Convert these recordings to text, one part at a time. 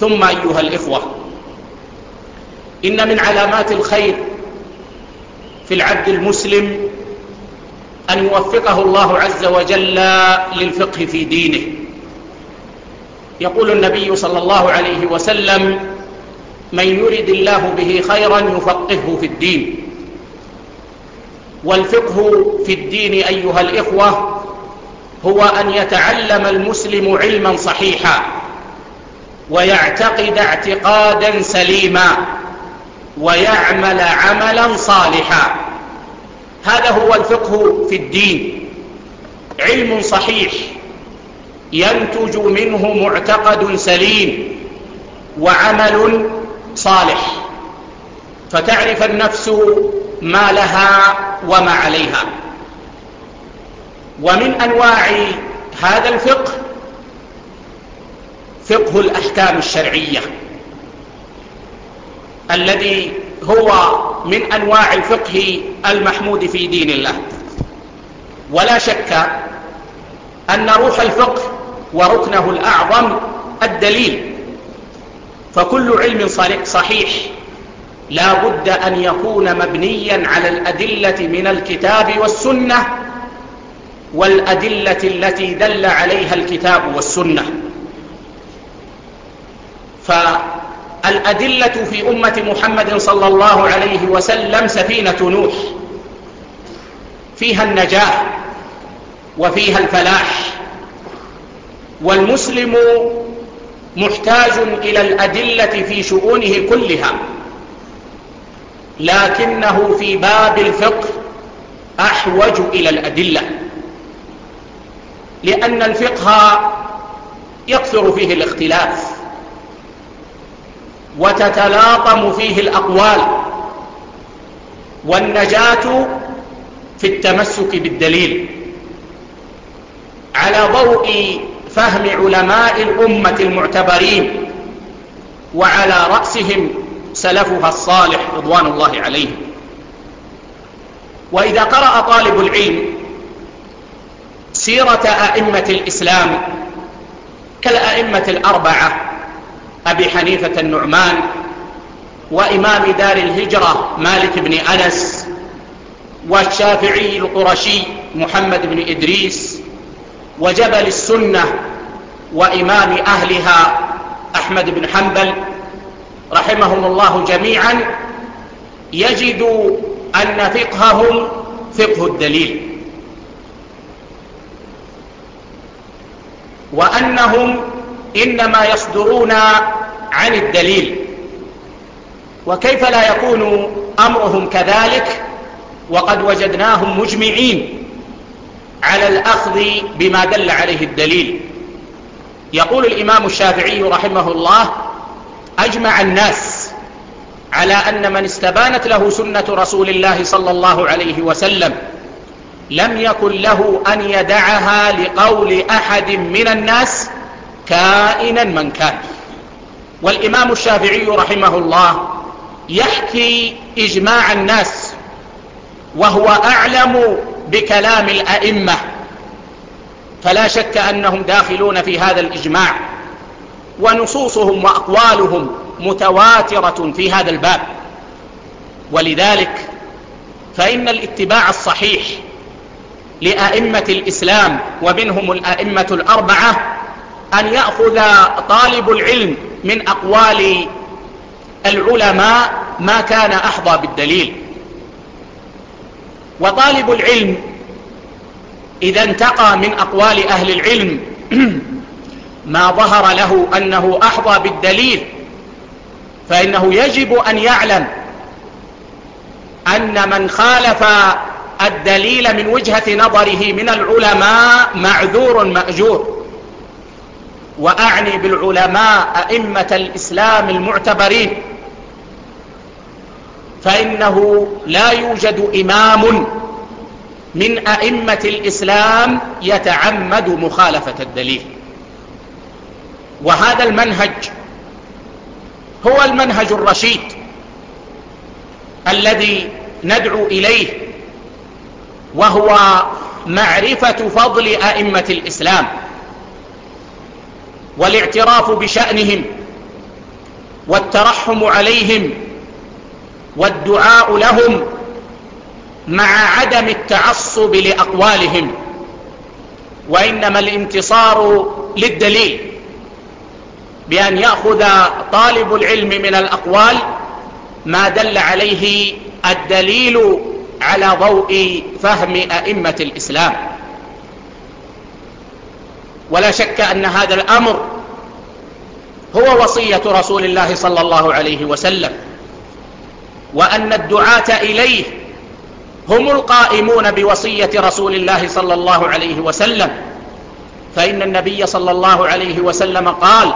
ثم أيها الإخوة إن من علامات الخير في العبد المسلم أن يوفقه الله عز وجل للفقه في دينه. يقول النبي صلى الله عليه وسلم من يرد الله به خيرا يفقهه في الدين. والفقه في الدين أيها الإخوة هو أن يتعلم المسلم علما صحيحا. ويعتقد اعتقادا سليما ويعمل عملا صالحا. هذا هو الفقه في الدين. علم صحيح ينتج منه معتقد سليم وعمل صالح. فتعرف النفس ما لها وما عليها. ومن أنواع هذا الفقه فقه الأحكام الشرعية الذي هو من أنواع الفقه المحمود في دين الله. ولا شك أن روح الفقه وركنه الأعظم الدليل. فكل علم صحيح لا بد أن يكون مبنيا على الأدلة من الكتاب والسنة والأدلة التي دل عليها الكتاب والسنة. فالأدلة في أمة محمد صلى الله عليه وسلم سفينة نوح. فيها النجاة وفيها الفلاح. والمسلم محتاج إلى الأدلة في شؤونه كلها. لكنه في باب الفقه أحوج إلى الأدلة. لأن الفقه يكثر فيه الاختلاف. وتتلاطم فيه الأقوال والنجاة في التمسك بالدليل على ضوء فهم علماء الأمة المعتبرين وعلى رأسهم سلفها الصالح رضوان الله عليهم وإذا قرأ طالب العلم سيرة أئمة الإسلام كالأئمة الأربعة أبي حنيفة النعمان وإمام دار الهجرة مالك بن أنس والشافعي القرشي محمد بن إدريس وجبل السنة وإمام أهلها أحمد بن حنبل رحمهم الله جميعا يجد أن فقههم فقه الدليل. وأنهم إنما يصدرون عن الدليل. وكيف لا يكون أمرهم كذلك؟ وقد وجدناهم مجمعين على الأخذ بما دل عليه الدليل. يقول الإمام الشافعي رحمه الله أجمع الناس على أن من استبانت له سنة رسول الله صلى الله عليه وسلم لم يكن له أن يدعها لقول أحد من الناس كائنا من كان. والإمام الشافعي رحمه الله يحكي إجماع الناس وهو أعلم بكلام الأئمة. فلا شك أنهم داخلون في هذا الإجماع ونصوصهم وأقوالهم متواترة في هذا الباب. ولذلك فإن الاتباع الصحيح لأئمة الإسلام ومنهم الأئمة الأربعة أن يأخذ طالب العلم من أقوال العلماء ما كان أحظى بالدليل. وطالب العلم إذا انتقى من أقوال أهل العلم ما ظهر له أنه أحظى بالدليل فإنه يجب أن يعلم أن من خالف الدليل من وجهة نظره من العلماء معذور مأجور. وأعني بالعلماء أئمة الإسلام المعتبرين. فإنه لا يوجد إمام من أئمة الإسلام يتعمد مخالفة الدليل. وهذا المنهج هو المنهج الرشيد الذي ندعو إليه وهو معرفة فضل أئمة الإسلام. والاعتراف بشأنهم والترحم عليهم والدعاء لهم مع عدم التعصب لأقوالهم وإنما الانتصار للدليل بأن يأخذ طالب العلم من الأقوال ما دل عليه الدليل على ضوء فهم أئمة الإسلام. ولا شك أن هذا الأمر هو وصية رسول الله صلى الله عليه وسلم وأن الدعاة إليه هم القائمون بوصية رسول الله صلى الله عليه وسلم. فإن النبي صلى الله عليه وسلم قال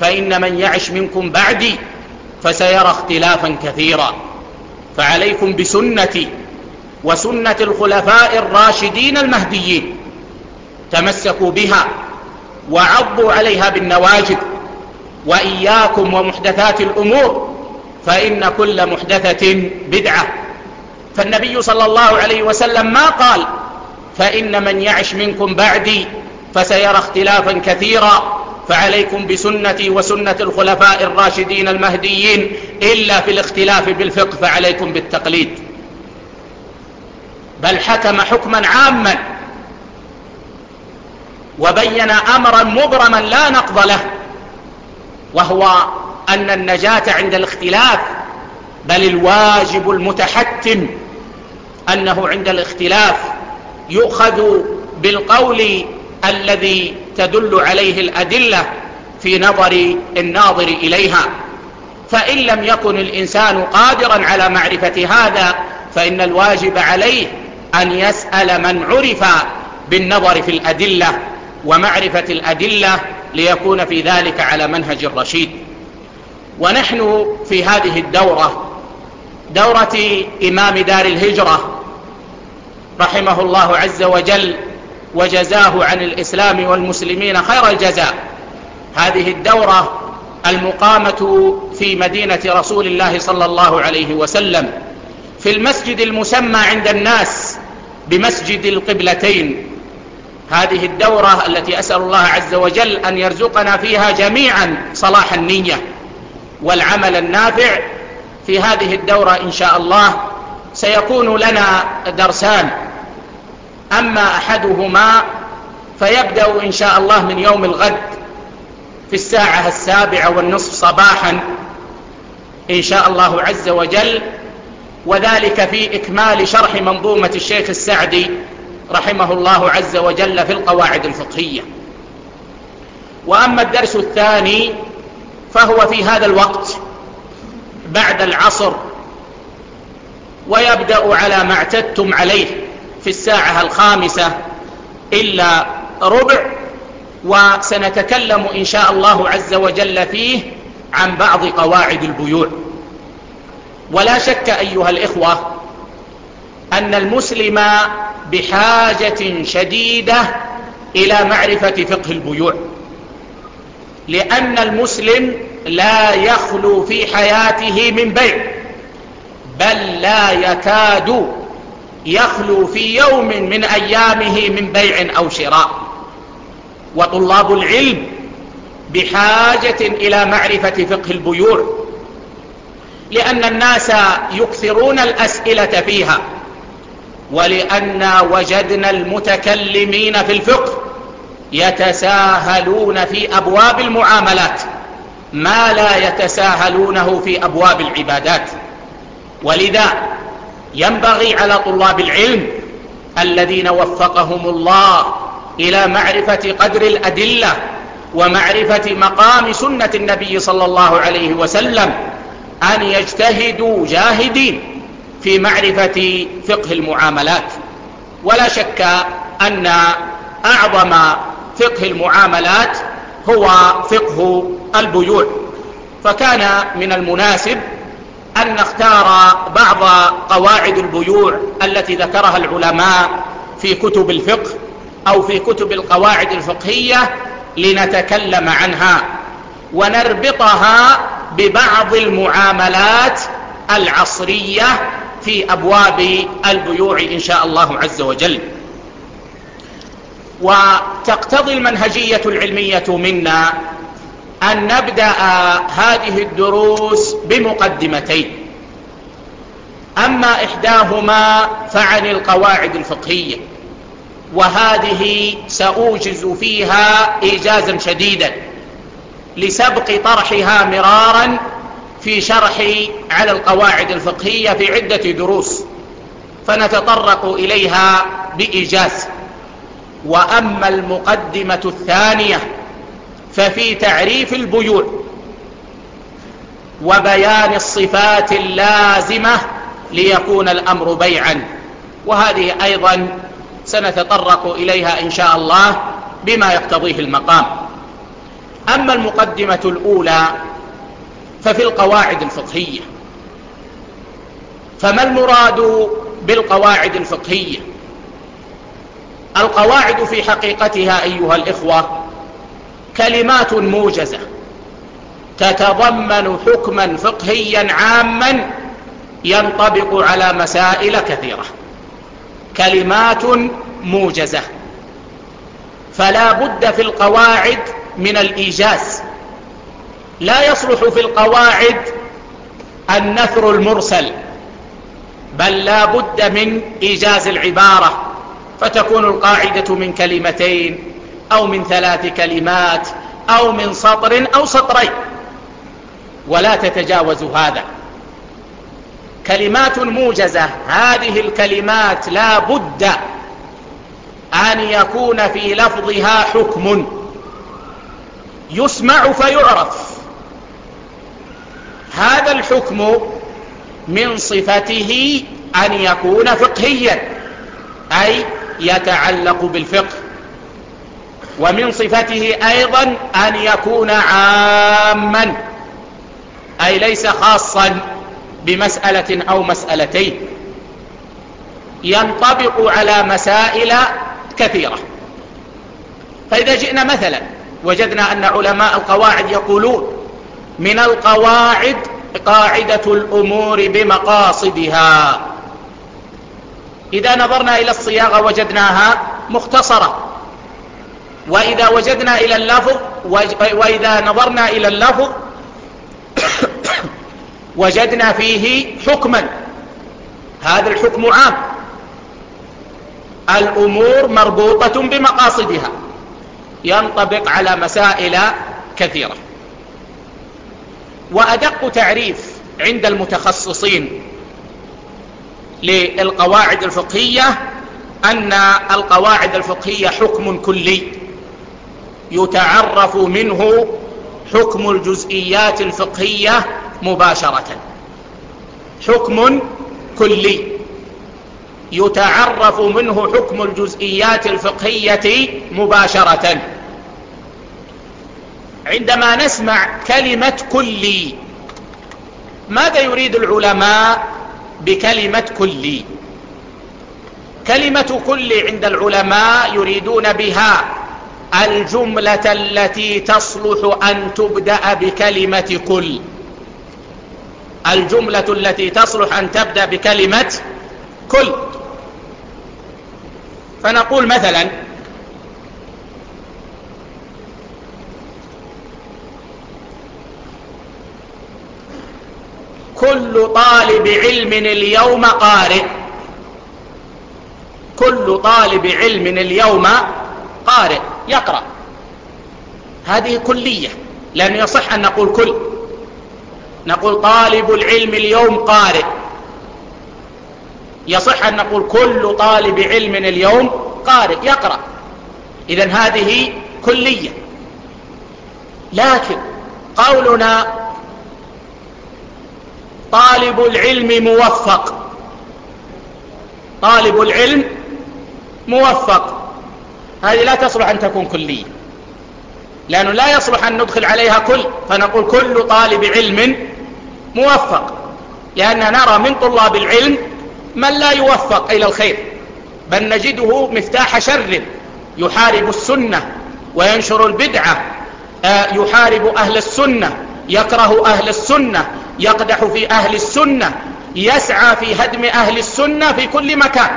فإن من يعش منكم بعدي فسيرى اختلافا كثيرا فعليكم بسنتي وسنة الخلفاء الراشدين المهديين تمسكوا بها وعضوا عليها بالنواجد وإياكم ومحدثات الأمور فإن كل محدثة بدعة. فالنبي صلى الله عليه وسلم ما قال فإن من يعش منكم بعدي فسيرى اختلافا كثيرا فعليكم بسنتي وسنة الخلفاء الراشدين المهديين إلا في الاختلاف بالفقه فعليكم بالتقليد. بل حكم حكما عاما وبين أمرا مبرما لا نقض له وهو أن النجاة عند الاختلاف بل الواجب المتحتم أنه عند الاختلاف يؤخذ بالقول الذي تدل عليه الأدلة في نظر الناظر إليها. فإن لم يكن الإنسان قادرا على معرفة هذا فإن الواجب عليه أن يسأل من عرف بالنظر في الأدلة. ومعرفة الأدلة ليكون في ذلك على منهج الرشيد. ونحن في هذه الدورة دورة إمام دار الهجرة رحمه الله عز وجل وجزاه عن الإسلام والمسلمين خير الجزاء. هذه الدورة المقامة في مدينة رسول الله صلى الله عليه وسلم في المسجد المسمى عند الناس بمسجد القبلتين. هذه الدورة التي أسأل الله عز وجل أن يرزقنا فيها جميعا صلاح النية والعمل النافع. في هذه الدورة إن شاء الله سيكون لنا درسان. أما أحدهما فيبدأ إن شاء الله من يوم الغد في الساعة السابعة والنصف صباحا إن شاء الله عز وجل. وذلك في إكمال شرح منظومة الشيخ السعدي رحمه الله عز وجل في القواعد الفقهية. وأما الدرس الثاني فهو في هذا الوقت بعد العصر ويبدأ على ما اعتدتم عليه في الساعة الخامسة إلا ربع وسنتكلم إن شاء الله عز وجل فيه عن بعض قواعد البيوع. ولا شك أيها الإخوة أن المسلم بحاجة شديدة إلى معرفة فقه البيوع. لأن المسلم لا يخلو في حياته من بيع بل لا يكاد يخلو في يوم من أيامه من بيع أو شراء. وطلاب العلم بحاجة إلى معرفة فقه البيوع لأن الناس يكثرون الأسئلة فيها. ولأن وجدنا المتكلمين في الفقه يتساهلون في أبواب المعاملات ما لا يتساهلونه في أبواب العبادات. ولذا ينبغي على طلاب العلم الذين وفقهم الله إلى معرفة قدر الأدلة ومعرفة مقام سنة النبي صلى الله عليه وسلم أن يجتهدوا جاهدين في معرفة فقه المعاملات. ولا شك أن أعظم فقه المعاملات هو فقه البيوع. فكان من المناسب أن نختار بعض قواعد البيوع التي ذكرها العلماء في كتب الفقه أو في كتب القواعد الفقهية لنتكلم عنها ونربطها ببعض المعاملات العصرية في أبواب البيوع إن شاء الله عز وجل. وتقتضي المنهجية العلمية منا أن نبدأ هذه الدروس بمقدمتين. أما إحداهما فعن القواعد الفقهية وهذه سأوجز فيها إيجازا شديدا لسبق طرحها مرارا في شرحي على القواعد الفقهية في عدة دروس فنتطرق إليها بإيجاز. وأما المقدمة الثانية ففي تعريف البيوع وبيان الصفات اللازمة ليكون الأمر بيعا. وهذه أيضا سنتطرق إليها إن شاء الله بما يقتضيه المقام. أما المقدمة الأولى ففي القواعد الفقهية. فما المراد بالقواعد الفقهية؟ القواعد في حقيقتها أيها الإخوة كلمات موجزة تتضمن حكما فقهيا عاما ينطبق على مسائل كثيرة. كلمات موجزة. فلا بد في القواعد من الإيجاز. لا يصلح في القواعد النثر المرسل بل لا بد من إيجاز العبارة فتكون القاعدة من كلمتين أو من ثلاث كلمات أو من سطر أو سطرين ولا تتجاوز هذا. كلمات موجزة هذه الكلمات لا بد أن يكون في لفظها حكم يسمع فيعرف. هذا الحكم من صفته أن يكون فقهيا أي يتعلق بالفقه. ومن صفته أيضا أن يكون عاما أي ليس خاصا بمسألة أو مسألتين. ينطبق على مسائل كثيرة. فإذا جئنا مثلا وجدنا أن علماء القواعد يقولون من القواعد قاعدة الأمور بمقاصدها. إذا نظرنا إلى الصياغة وجدناها مختصرة. وإذا وجدنا إلى اللفظ وإذا نظرنا إلى اللفظ وجدنا فيه حكما. هذا الحكم عام. الأمور مربوطة بمقاصدها. ينطبق على مسائل كثيرة. وأدق تعريف عند المتخصصين للقواعد الفقهية أن القواعد الفقهية حكم كلي يتعرف منه حكم الجزئيات الفقهية مباشرة. حكم كلي يتعرف منه حكم الجزئيات الفقهية مباشرة. عندما نسمع كلمة كلي ماذا يريد العلماء بكلمة كلي كلمة كلي عند العلماء يريدون بها الجملة التي تصلح أن تبدأ بكلمة كل. الجملة التي تصلح أن تبدأ بكلمة كل. فنقول مثلا كل طالب علم اليوم قارئ. كل طالب علم اليوم قارئ. يقرأ. هذه كلية. لأن يصح أن نقول كل. نقول طالب العلم اليوم قارئ. يصح أن نقول كل طالب علم اليوم قارئ. يقرأ. إذا هذه كلية. لكن قولنا طالب العلم موفق. طالب العلم موفق. هذه لا تصلح أن تكون كلية. لأنه لا يصلح أن ندخل عليها كل فنقول كل طالب علم موفق. لأن نرى من طلاب العلم من لا يوفق إلى الخير بل نجده مفتاح شر يحارب السنة وينشر البدعة آه، يحارب أهل السنة يكره أهل السنة يقدح في أهل السنة يسعى في هدم أهل السنة في كل مكان.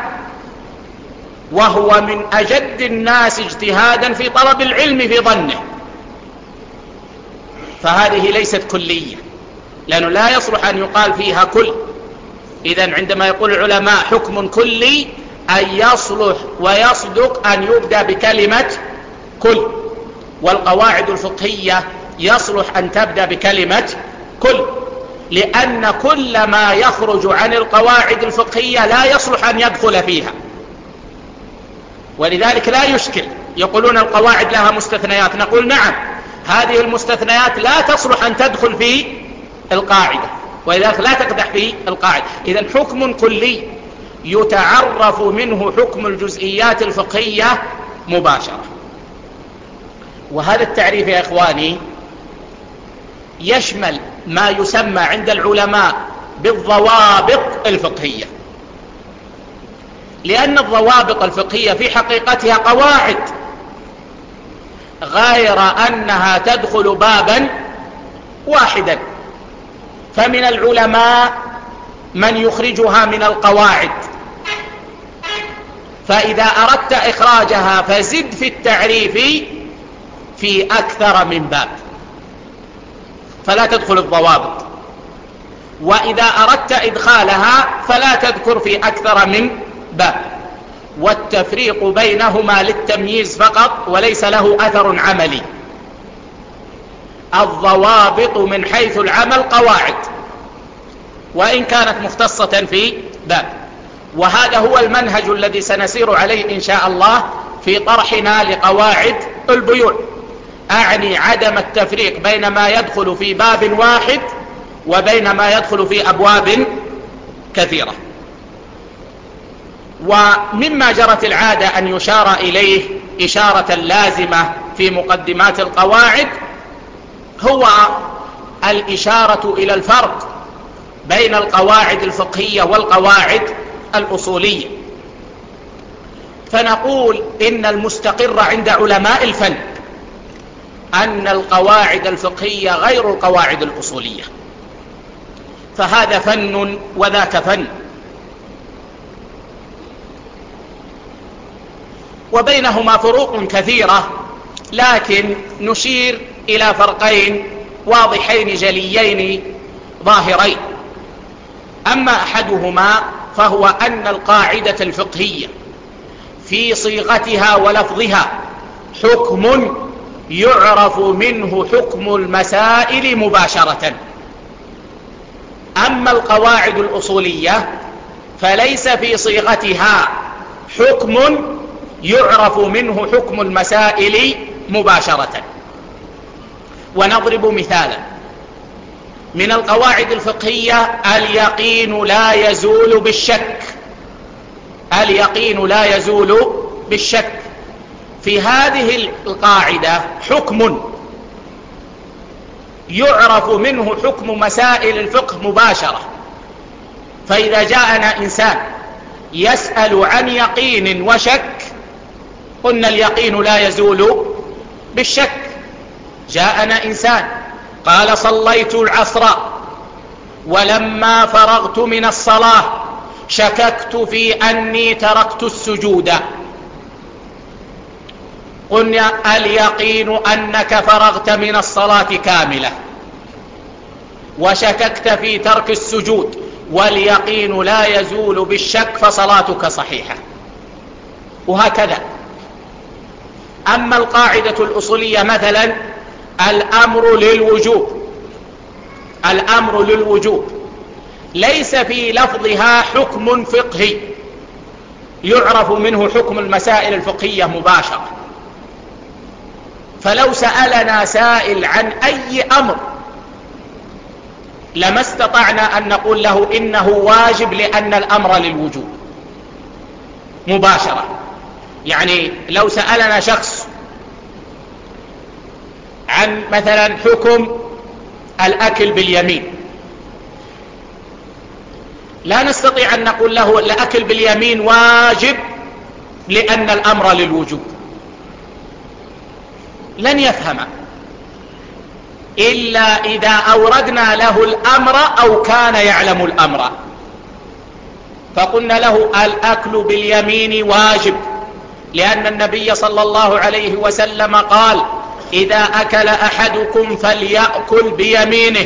وهو من أجد الناس اجتهادا في طلب العلم في ظنه. فهذه ليست كلية لأنه لا يصلح أن يقال فيها كل. إذا عندما يقول العلماء حكم كلي أن يصلح ويصدق أن يبدأ بكلمة كل. والقواعد الفقهية يصلح أن تبدأ بكلمة كل. لأن كل ما يخرج عن القواعد الفقهية لا يصلح أن يدخل فيها. ولذلك لا يشكل. يقولون القواعد لها مستثنيات. نقول نعم هذه المستثنيات لا تصلح أن تدخل في القاعدة ولذلك لا تقدح في القاعدة. إذا حكم كلي يتعرف منه حكم الجزئيات الفقهية مباشرة. وهذا التعريف يا إخواني يشمل ما يسمى عند العلماء بالضوابط الفقهية. لأن الضوابط الفقهية في حقيقتها قواعد غير أنها تدخل بابا واحدا. فمن العلماء من يخرجها من القواعد. فإذا أردت إخراجها فزد في التعريف في أكثر من باب. فلا تدخل الضوابط. وإذا أردت إدخالها فلا تذكر في أكثر من باب. والتفريق بينهما للتمييز فقط وليس له أثر عملي. الضوابط من حيث العمل قواعد. وإن كانت مختصة في باب. وهذا هو المنهج الذي سنسير عليه إن شاء الله في طرحنا لقواعد البيوع. أعني عدم التفريق بين ما يدخل في باب واحد وبين ما يدخل في أبواب كثيرة. ومما جرت العادة أن يشار إليه إشارة لازمة في مقدمات القواعد هو الإشارة إلى الفرق بين القواعد الفقهية والقواعد الأصولية. فنقول إن المستقر عند علماء الفن أن القواعد الفقهية غير القواعد الأصولية. فهذا فن وذاك فن. وبينهما فروق كثيرة لكن نشير إلى فرقين واضحين جليين ظاهرين. أما أحدهما فهو أن القاعدة الفقهية في صيغتها ولفظها حكم يعرف منه حكم المسائل مباشرة. أما القواعد الأصولية فليس في صيغتها حكم يعرف منه حكم المسائل مباشرة. ونضرب مثالا. من القواعد الفقهية اليقين لا يزول بالشك. اليقين لا يزول بالشك. في هذه القاعدة حكم. يعرف منه حكم مسائل الفقه مباشرة. فإذا جاءنا إنسان يسأل عن يقين وشك قلنا اليقين لا يزول بالشك. جاءنا إنسان قال صليت العصر ولما فرغت من الصلاة شككت في أني تركت السجود. قلنا اليقين أنك فرغت من الصلاة كاملة. وشككت في ترك السجود واليقين لا يزول بالشك فصلاتك صحيحة. وهكذا. أما القاعدة الأصولية مثلا الأمر للوجوب. الأمر للوجوب. ليس في لفظها حكم فقهي. يعرف منه حكم المسائل الفقهية مباشرة. فلو سألنا سائل عن أي أمر لما استطعنا أن نقول له إنه واجب لأن الأمر للوجوب مباشرة. يعني لو سألنا شخص عن مثلا حكم الأكل باليمين لا نستطيع أن نقول له الأكل باليمين واجب لأن الأمر للوجوب. لن يفهم. إلا إذا أوردنا له الأمر أو كان يعلم الأمر. فقلنا له الأكل باليمين واجب لأن النبي صلى الله عليه وسلم قال إذا أكل أحدكم فليأكل بيمينه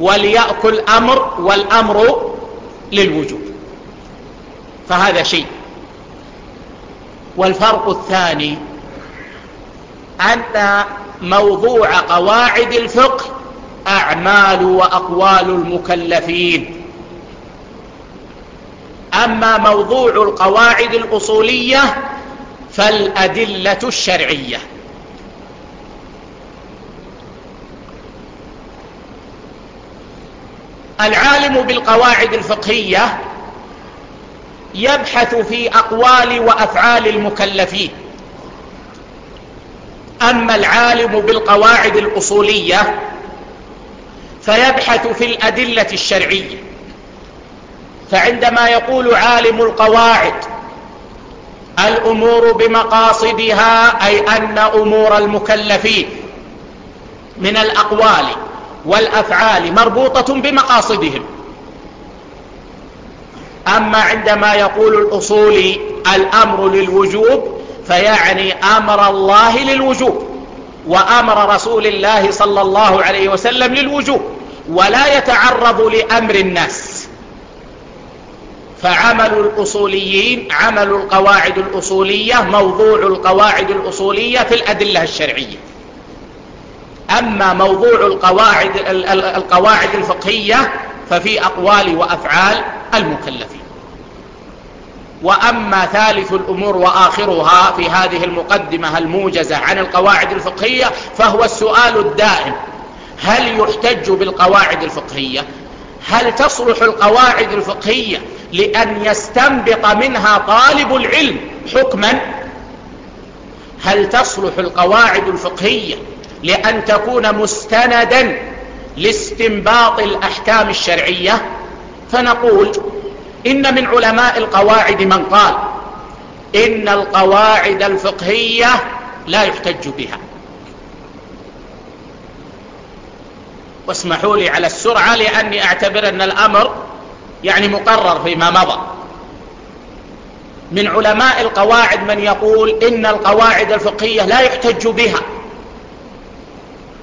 وليأكل أمر والأمر للوجوب. فهذا شيء. والفرق الثاني أن موضوع قواعد الفقه أعمال وأقوال المكلفين. أما موضوع القواعد الأصولية فالأدلة الشرعية. العالم بالقواعد الفقهية يبحث في أقوال وأفعال المكلفين. أما العالم بالقواعد الأصولية فيبحث في الأدلة الشرعية. فعندما يقول عالم القواعد الأمور بمقاصدها أي أن أمور المكلفين من الأقوال والأفعال مربوطة بمقاصدهم. أما عندما يقول الأصولي الأمر للوجوب فيعني أمر الله للوجوب وأمر رسول الله صلى الله عليه وسلم للوجوب ولا يتعرض لأمر الناس. فعمل الأصوليين عمل القواعد الأصولية موضوع القواعد الأصولية في الأدلة الشرعية. أما موضوع القواعد, القواعد الفقهية ففي أقوال وأفعال المكلفين. وأما ثالث الأمور وآخرها في هذه المقدمة الموجزة عن القواعد الفقهية فهو السؤال الدائم. هل يحتج بالقواعد الفقهية؟ هل تصلح القواعد الفقهية لأن يستنبط منها طالب العلم حكما؟ هل تصلح القواعد الفقهية لأن تكون مستندا لاستنباط الأحكام الشرعية؟ فنقول إن من علماء القواعد من قال إن القواعد الفقهية لا يحتج بها. واسمحوا لي على السرعة لأني أعتبر أن الأمر يعني مقرر فيما مضى. من علماء القواعد من يقول إن القواعد الفقهية لا يحتج بها.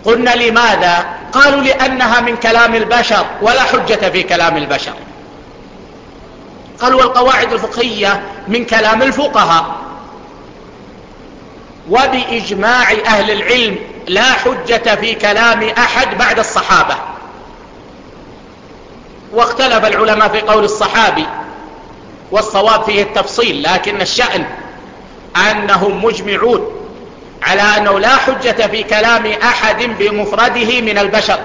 قلنا لماذا؟ قالوا لأنها من كلام البشر ولا حجة في كلام البشر. قالوا والقواعد الفقهية من كلام الفقهاء. وبإجماع أهل العلم لا حجة في كلام أحد بعد الصحابة. واختلف العلماء في قول الصحابي والصواب فيه التفصيل لكن الشأن أنهم مجمعون على أنه لا حجة في كلام أحد بمفرده من البشر.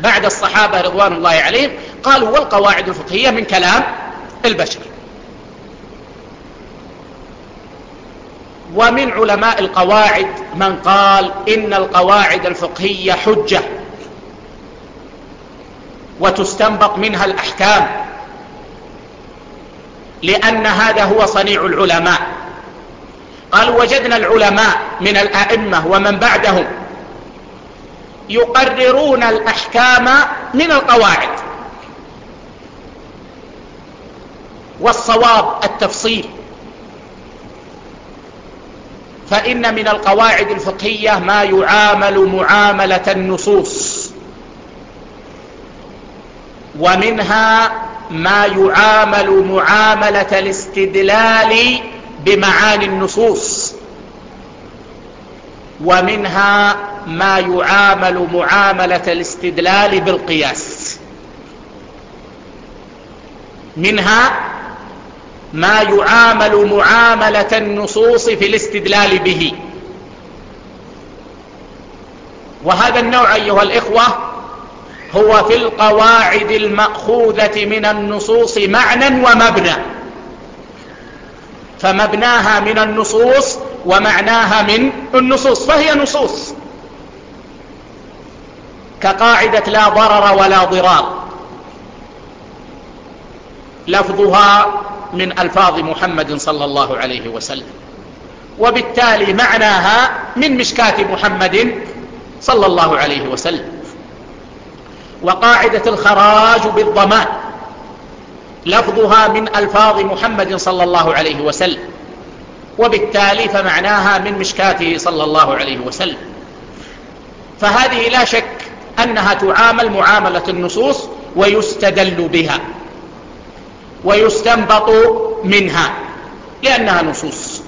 بعد الصحابة رضوان الله عليهم قالوا والقواعد الفقهية من كلام البشر. ومن علماء القواعد من قال إن القواعد الفقهية حجة وتستنبط منها الأحكام لأن هذا هو صنيع العلماء. قالوا وجدنا العلماء من الأئمة ومن بعدهم يقررون الأحكام من القواعد. والصواب التفصيل. فإن من القواعد الفقهية ما يعامل معاملة النصوص ومنها ما يعامل معاملة الاستدلال بمعاني النصوص ومنها ما يعامل معاملة الاستدلال بالقياس. منها ما يعامل معاملة النصوص في الاستدلال به. وهذا النوع أيها الإخوة هو في القواعد المأخوذة من النصوص معنى ومبنى. فمبناها من النصوص ومعناها من النصوص فهي نصوص. كقاعدة لا ضرر ولا ضرار. لفظها من ألفاظ محمد صلى الله عليه وسلم. وبالتالي معناها من مشكاة محمد صلى الله عليه وسلم. وقاعدة الخراج بالضمان لفظها من ألفاظ محمد صلى الله عليه وسلم. وبالتالي فمعناها من مشكاته صلى الله عليه وسلم. فهذه لا شك أنها تعامل معاملة النصوص ويستدل بها. ويستنبط منها لأنها نصوص.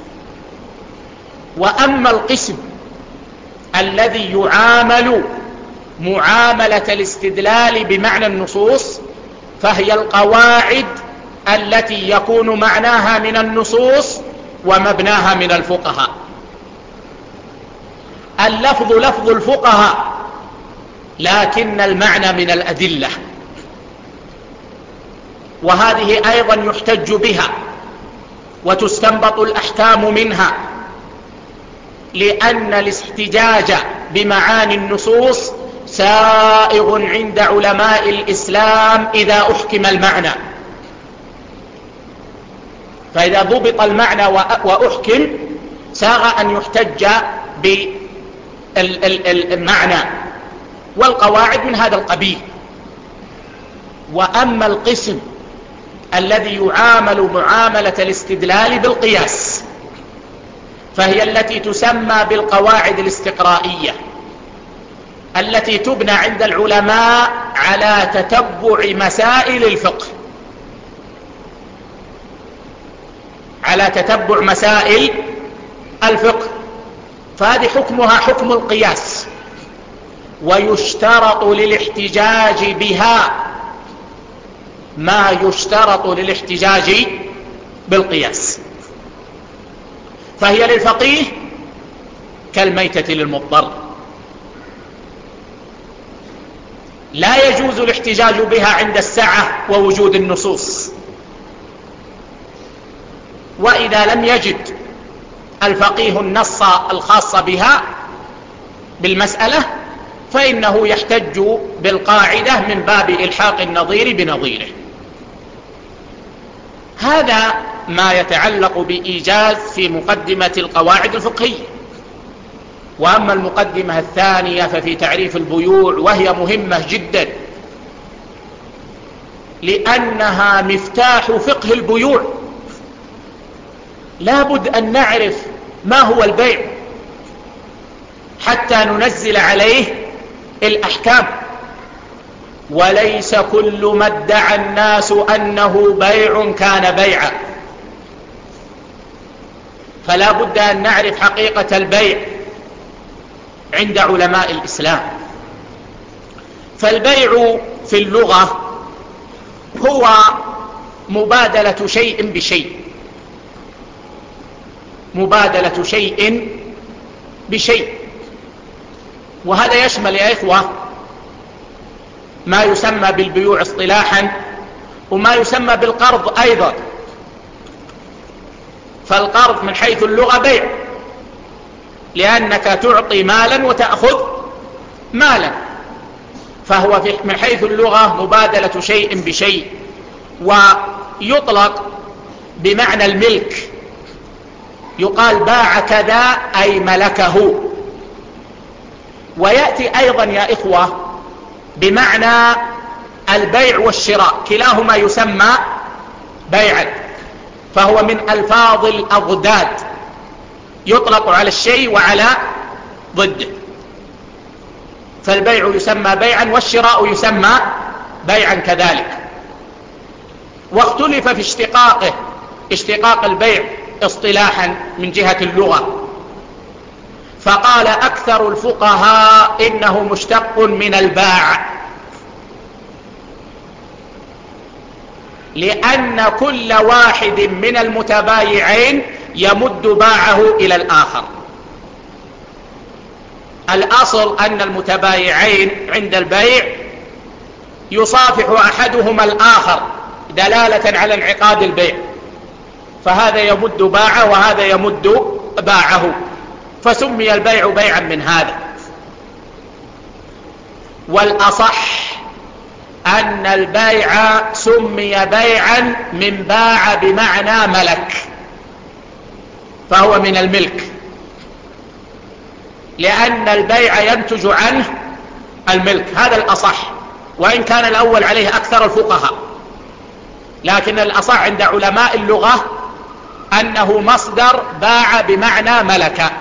وأما القسم الذي يعامل معاملة الاستدلال بمعنى النصوص فهي القواعد التي يكون معناها من النصوص ومبناها من الفقهاء. اللفظ لفظ الفقهاء لكن المعنى من الأدلة. وهذه أيضا يحتج بها وتستنبط الأحكام منها لأن الاحتجاج بمعاني النصوص سائغ عند علماء الإسلام إذا أحكم المعنى. فإذا ضبط المعنى وأحكم ساغ أن يحتج بالمعنى والقواعد من هذا القبيل. وأما القسم الذي يعامل معاملة الاستدلال بالقياس فهي التي تسمى بالقواعد الاستقرائية التي تبنى عند العلماء على تتبع مسائل الفقه. على تتبع مسائل الفقه. فهذه حكمها حكم القياس ويشترط للاحتجاج بها ما يشترط للاحتجاج بالقياس. فهي للفقيه كالميتة للمضطر. لا يجوز الاحتجاج بها عند السعة ووجود النصوص. وإذا لم يجد الفقيه النص الخاص بها بالمسألة فإنه يحتج بالقاعدة من باب إلحاق النظير بنظيره. هذا ما يتعلق بإيجاز في مقدمة القواعد الفقهية. وأما المقدمة الثانية ففي تعريف البيوع وهي مهمة جدا لأنها مفتاح فقه البيوع. لابد أن نعرف ما هو البيع حتى ننزل عليه الأحكام. وليس كل ما ادعى الناس أنه بيع كان بيعا فلا بد أن نعرف حقيقة البيع عند علماء الإسلام. فالبيع في اللغة هو مبادلة شيء بشيء. مبادلة شيء بشيء. وهذا يشمل يا إخوة ما يسمى بالبيوع اصطلاحا وما يسمى بالقرض أيضا. فالقرض من حيث اللغة بيع لأنك تعطي مالا وتأخذ مالا. فهو من حيث اللغة مبادلة شيء بشيء ويطلق بمعنى الملك. يقال باع كذا أي ملكه. ويأتي أيضا يا إخوة بمعنى البيع والشراء. كلاهما يسمى بيعا فهو من ألفاظ الأضداد يطلق على الشيء وعلى ضده فالبيع يسمى بيعا والشراء يسمى بيعا كذلك. واختلف في اشتقاقه اشتقاق البيع اصطلاحا من جهة اللغة. فقال أكثر الفقهاء إنه مشتق من الباع. لأن كل واحد من المتبايعين يمد باعه إلى الآخر. الأصل أن المتبايعين عند البيع يصافح أحدهما الآخر دلالة على انعقاد البيع. فهذا يمد باعه وهذا يمد باعه. فسمي البيع بيعا من هذا. والأصح أن البيع سمي بيعا من باع بمعنى ملك فهو من الملك. لأن البيع ينتج عنه الملك هذا الأصح. وإن كان الأول عليه أكثر الفقهاء. لكن الأصح عند علماء اللغة أنه مصدر باع بمعنى ملك.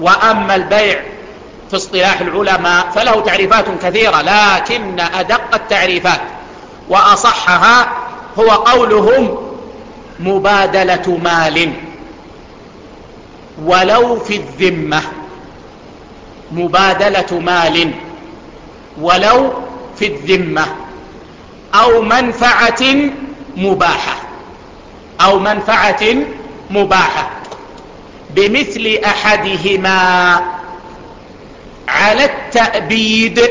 وأما البيع في اصطلاح العلماء فله تعريفات كثيرة لكن أدق التعريفات وأصحها هو قولهم مبادلة مال. ولو في الذمة مبادلة مال. ولو في الذمة أو منفعة مباحة. أو منفعة مباحة. بمثل أحدهما على التأبيد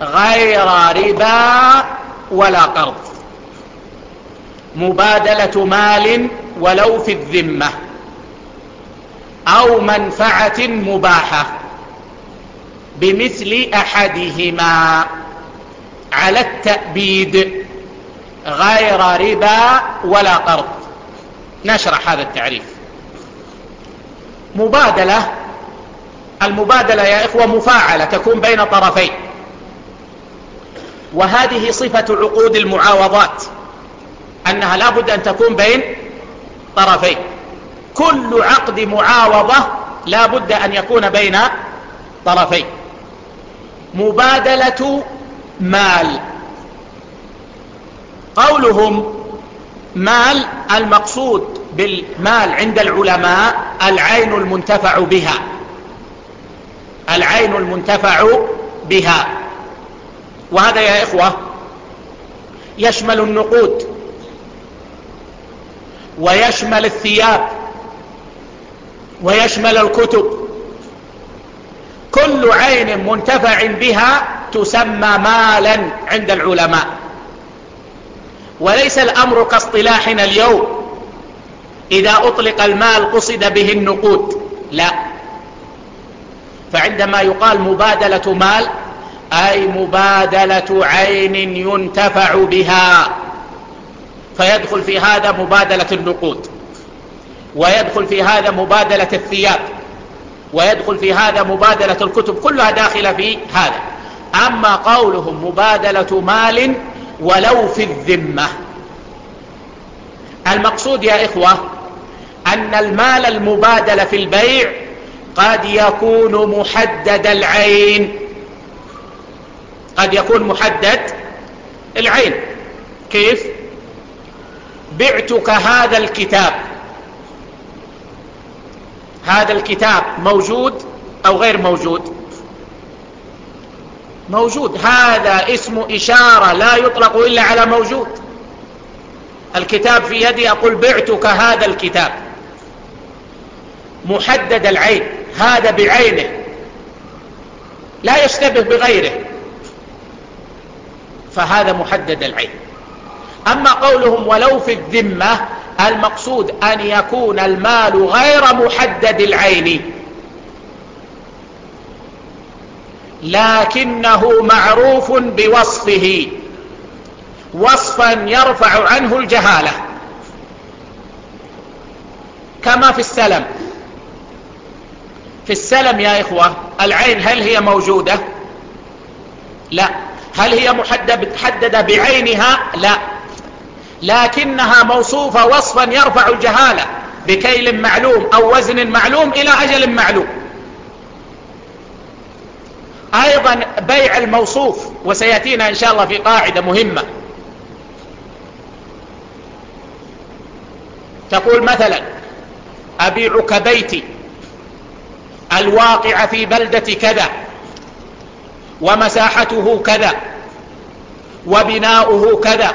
غير ربا ولا قرض. مبادلة مال ولو في الذمة أو منفعة مباحة بمثل أحدهما على التأبيد غير ربا ولا قرض. نشرح هذا التعريف. مبادلة. المبادلة يا إخوة مفاعلة تكون بين طرفين. وهذه صفة عقود المعاوضات أنها لابد أن تكون بين طرفين. كل عقد معاوضة لابد أن يكون بين طرفين. مبادلة مال. قولهم مال المقصود بالمال عند العلماء العين المنتفع بها. العين المنتفع بها. وهذا يا إخوة يشمل النقود ويشمل الثياب ويشمل الكتب. كل عين منتفع بها تسمى مالا عند العلماء. وليس الأمر كاصطلاحنا اليوم. إذا أطلق المال قصد به النقود. لا. فعندما يقال مبادلة مال أي مبادلة عين ينتفع بها. فيدخل في هذا مبادلة النقود. ويدخل في هذا مبادلة الثياب. ويدخل في هذا مبادلة الكتب. كلها داخلة في هذا. أما قولهم مبادلة مال ولو في الذمة. المقصود يا إخوة أن المال المبادل في البيع قد يكون محدد العين. قد يكون محدد العين. كيف؟ بعتك هذا الكتاب. هذا الكتاب موجود أو غير موجود؟ موجود. هذا اسم إشارة لا يطلق إلا على موجود. الكتاب في يدي أقول بعتك هذا الكتاب. محدد العين. هذا بعينه. لا يشتبه بغيره. فهذا محدد العين. أما قولهم ولو في الذمة المقصود أن يكون المال غير محدد العين. لكنه معروف بوصفه. وصفا يرفع عنه الجهالة. كما في السلم. في السلم يا إخوة العين هل هي موجودة؟ لا. هل هي محددة بعينها؟ لا. لكنها موصوفة وصفا يرفع الجهالة بكيل معلوم أو وزن معلوم إلى أجل معلوم. أيضا بيع الموصوف وسيأتينا إن شاء الله في قاعدة مهمة. تقول مثلا أبيعك بيتي الواقع في بلدة كذا ومساحته كذا وبناؤه كذا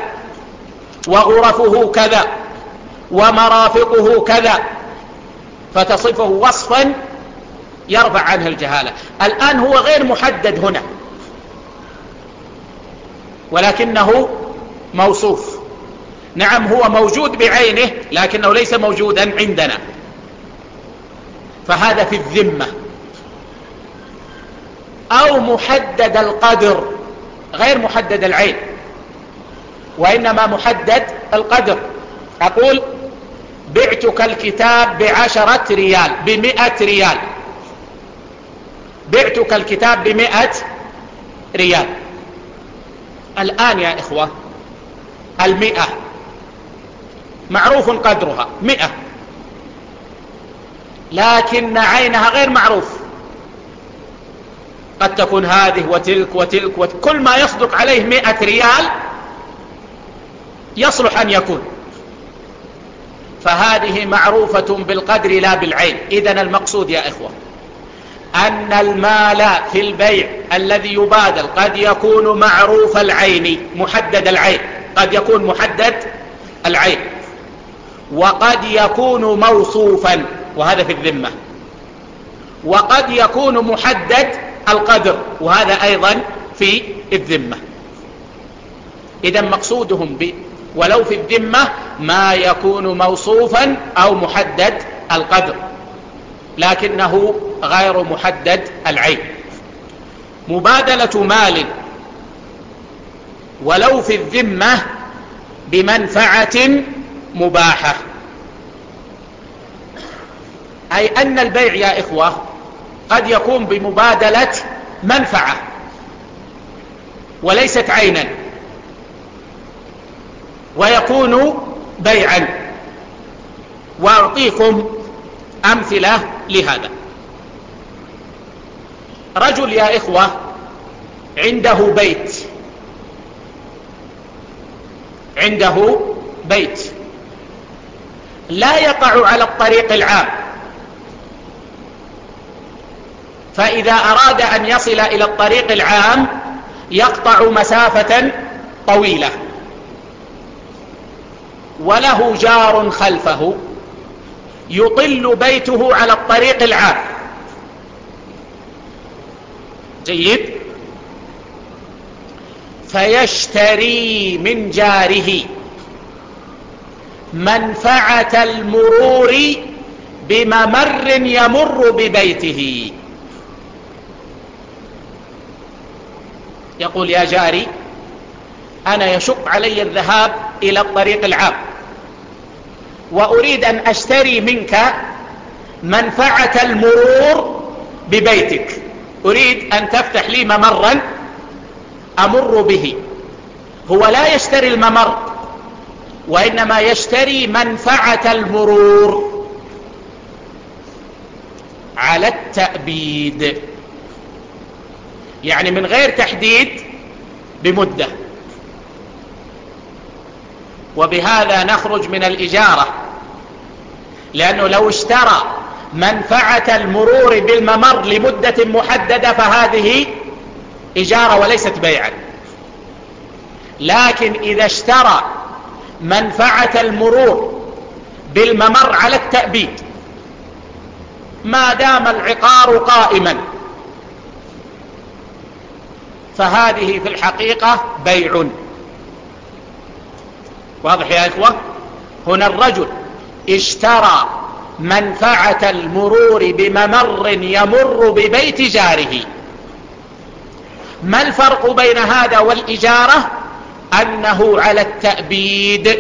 وغرفه كذا ومرافقه كذا فتصفه وصفا يرفع عنه الجهالة. الآن هو غير محدد هنا. ولكنه موصوف. نعم هو موجود بعينه لكنه ليس موجودا عندنا. فهذا في الذمة. أو محدد القدر. غير محدد العين. وإنما محدد القدر. أقول بعتك الكتاب بعشرة ريال بمئة ريال. بعتك الكتاب بمئة ريال. الآن يا إخوة المئة. معروف قدرها مئة. لكن عينها غير معروف. قد تكون هذه وتلك وتلك وتلك كل ما يصدق عليه مئة ريال يصلح أن يكون. فهذه معروفة بالقدر لا بالعين. إذن المقصود يا إخوة أن المال في البيع الذي يبادل قد يكون معروف العين محدد العين قد يكون محدد العين. وقد يكون موصوفا وهذا في الذمة. وقد يكون محدد القدر وهذا أيضا في الذمة. إذا مقصودهم ب ولو في الذمة ما يكون موصوفا أو محدد القدر. لكنه غير محدد العين. مبادلة مال ولو في الذمة بمنفعة مباحة. أي أن البيع يا إخوة قد يكون بمبادلة منفعة وليست عينا ويكون بيعا. وأعطيكم أمثلة لهذا. رجل يا إخوة عنده بيت. عنده بيت. لا يقع على الطريق العام. فإذا أراد أن يصل إلى الطريق العام يقطع مسافة طويلة. وله جار خلفه. يطل بيته على الطريق العام. جيد؟ فيشتري من جاره منفعة المرور بممر يمر ببيته. يقول يا جاري أنا يشق علي الذهاب إلى الطريق العام. وأريد أن أشتري منك منفعة المرور ببيتك. أريد أن تفتح لي ممرا أمر به. هو لا يشتري الممر وإنما يشتري منفعة المرور. على التأبيد. يعني من غير تحديد بمدة. وبهذا نخرج من الإجارة. لأنه لو اشترى منفعة المرور بالممر لمدة محددة فهذه إجارة وليست بيعا. لكن إذا اشترى منفعة المرور بالممر على التأبيد ما دام العقار قائما فهذه في الحقيقة بيع. واضح يا إخوة؟ هنا الرجل اشترى منفعة المرور بممر يمر ببيت جاره. ما الفرق بين هذا والإجارة؟ أنه على التأبيد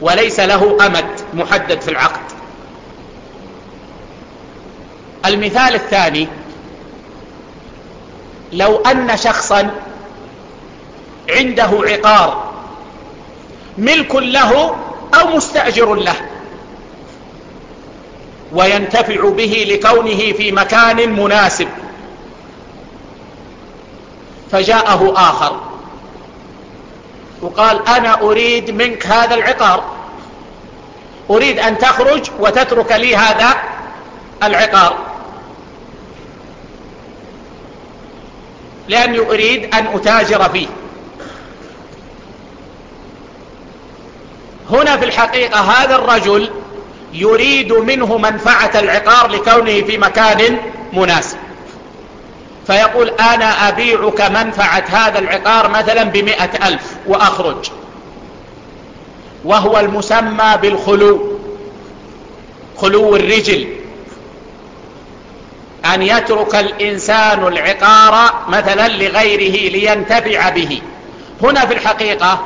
وليس له أمد محدد في العقد. المثال الثاني لو أن شخصا عنده عقار ملك له أو مستأجر له. وينتفع به لكونه في مكان مناسب. فجاءه آخر. وقال أنا أريد منك هذا العقار. أريد أن تخرج وتترك لي هذا العقار. لأني أريد أن أتاجر فيه. هنا في الحقيقة هذا الرجل يريد منه منفعة العقار لكونه في مكان مناسب. فيقول أنا أبيعك منفعة هذا العقار مثلا بمئة ألف وأخرج. وهو المسمى بالخلو خلو الرجل. أن يترك الإنسان العقار مثلا لغيره لينتفع به. هنا في الحقيقة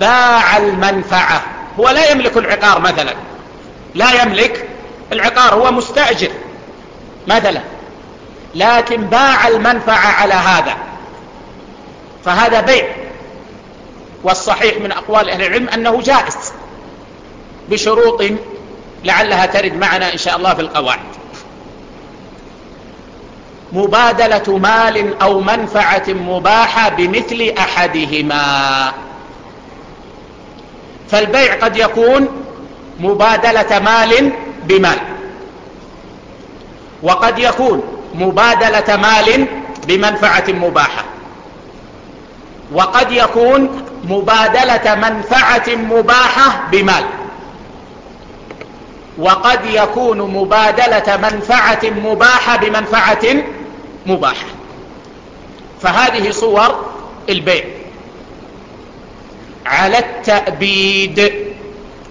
باع المنفعة. هو لا يملك العقار مثلا. لا يملك العقار هو مستأجر مثلا. لكن باع المنفعة على هذا فهذا بيع. والصحيح من أقوال أهل العلم أنه جائز بشروط لعلها ترد معنا إن شاء الله في القواعد. مبادلة مال أو منفعة مباحة بمثل أحدهما. فالبيع قد يكون مبادلة مال بمال. وقد يكون مبادلة مال بمنفعة مباحة. وقد يكون مبادلة منفعة مباحة بمال. وقد يكون مبادلة منفعة مباحة بمنفعة مباحة. فهذه صور البيع. على التأبيد.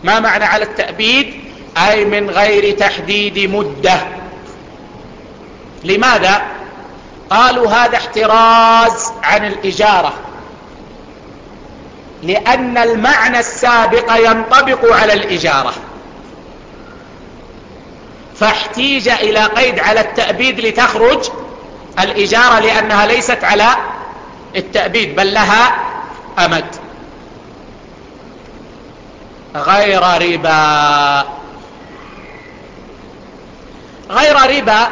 ما معنى على التأبيد؟ أي من غير تحديد مدة. لماذا؟ قالوا هذا احتراز عن الإجارة. لأن المعنى السابق ينطبق على الإجارة. فاحتيج إلى قيد على التأبيد لتخرج الإجارة لأنها ليست على التأبيد بل لها أمد. غير ربا غير ربا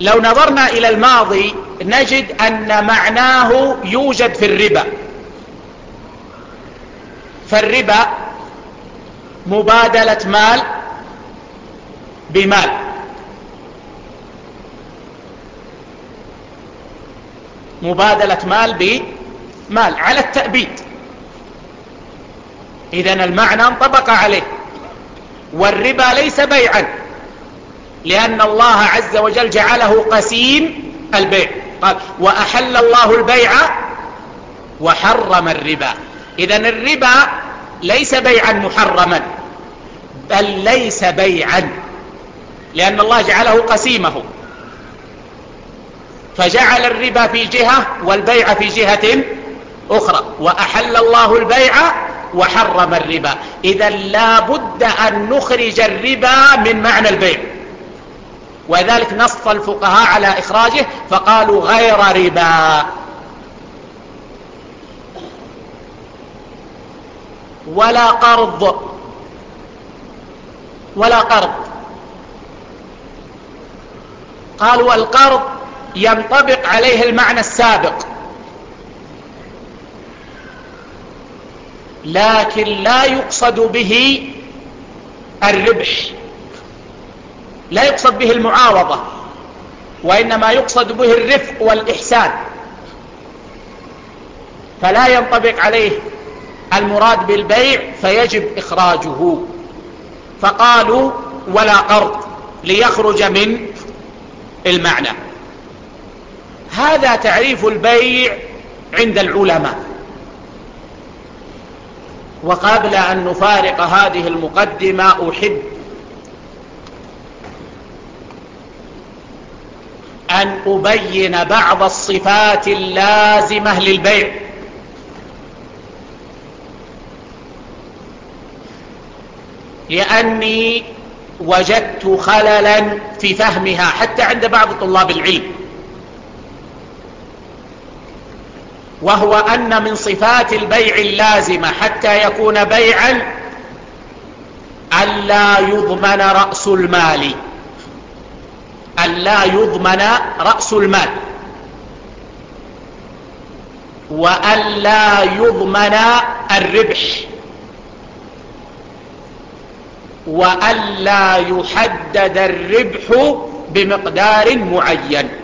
لو نظرنا إلى الماضي نجد أن معناه يوجد في الربا. فالربا مبادلة مال بمال. مبادلة مال بمال. على التأبيد. إذا المعنى انطبق عليه. والربا ليس بيعا لأن الله عز وجل جعله قسيم البيع. قال وأحل الله البيع وحرم الربا. إذا الربا ليس بيعا محرما بل ليس بيعا لأن الله جعله قسيمه. فجعل الربا في جهة والبيع في جهة أخرى. وأحل الله البيع وحرم الربا. إذا لا بد أن نخرج الربا من معنى البيع. وذلك نص الفقهاء على إخراجه فقالوا غير ربا. ولا قرض. ولا قرض. قالوا القرض ينطبق عليه المعنى السابق. لكن لا يقصد به الربح. لا يقصد به المعاوضة وإنما يقصد به الرفق والإحسان. فلا ينطبق عليه المراد بالبيع فيجب إخراجه. فقالوا ولا قرض ليخرج من المعنى. هذا تعريف البيع عند العلماء. وقبل أن نفارق هذه المقدمة أحب أن أبين بعض الصفات اللازمة للبيع. لأني وجدت خللا في فهمها حتى عند بعض طلاب العلم. وهو أن من صفات البيع اللازمة حتى يكون بيعا ألا يضمن رأس المال. ألا يضمن رأس المال. وألا يضمن الربح. وألا يحدد الربح بمقدار معين.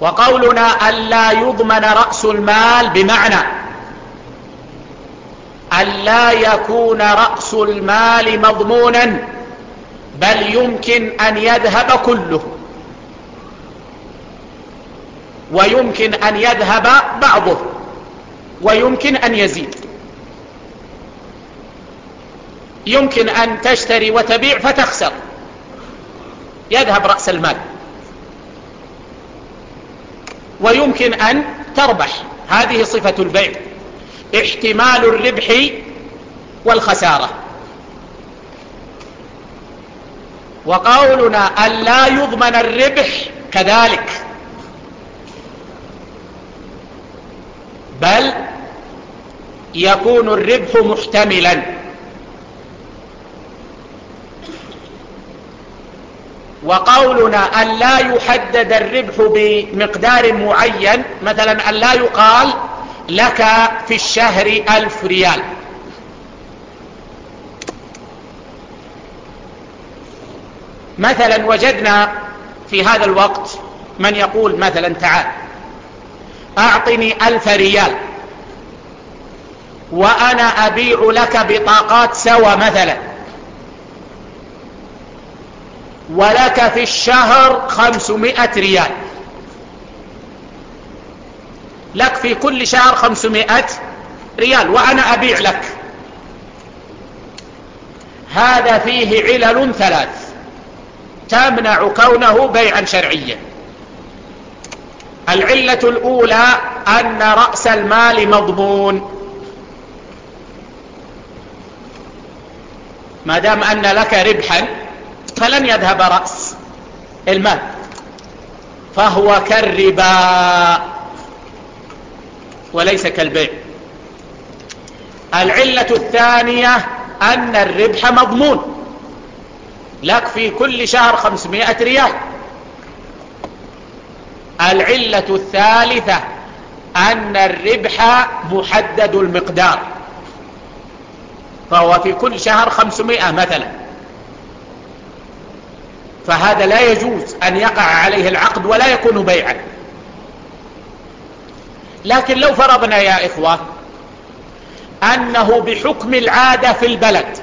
وقولنا ألا يضمن رأس المال بمعنى. ألا يكون رأس المال مضمونا بل يمكن أن يذهب كله. ويمكن أن يذهب بعضه ويمكن أن يزيد. يمكن أن تشتري وتبيع فتخسر. يذهب رأس المال. ويمكن أن تربح. هذه صفة البيع. احتمال الربح والخسارة. وقولنا أن لا يضمن الربح كذلك. بل يكون الربح محتملا. وقولنا أن لا يحدد الربح بمقدار معين مثلا أن لا يقال لك في الشهر ألف ريال. مثلا وجدنا في هذا الوقت من يقول مثلا تعال أعطني ألف ريال وأنا أبيع لك بطاقات سوا مثلا. ولك في الشهر خمسمائة ريال. لك في كل شهر خمسمائة ريال وأنا أبيع لك. هذا فيه علل ثلاث. تمنع كونه بيعا شرعيا. العلة الأولى أن رأس المال مضمون. ما دام أن لك ربحا فلن يذهب رأس المال فهو كالربا وليس كالبيع. العلة الثانية أن الربح مضمون لك في كل شهر خمسمائة ريال. العلة الثالثة أن الربح محدد المقدار فهو في كل شهر خمسمائة مثلا. فهذا لا يجوز أن يقع عليه العقد ولا يكون بيعا. لكن لو فرضنا يا إخوة أنه بحكم العادة في البلد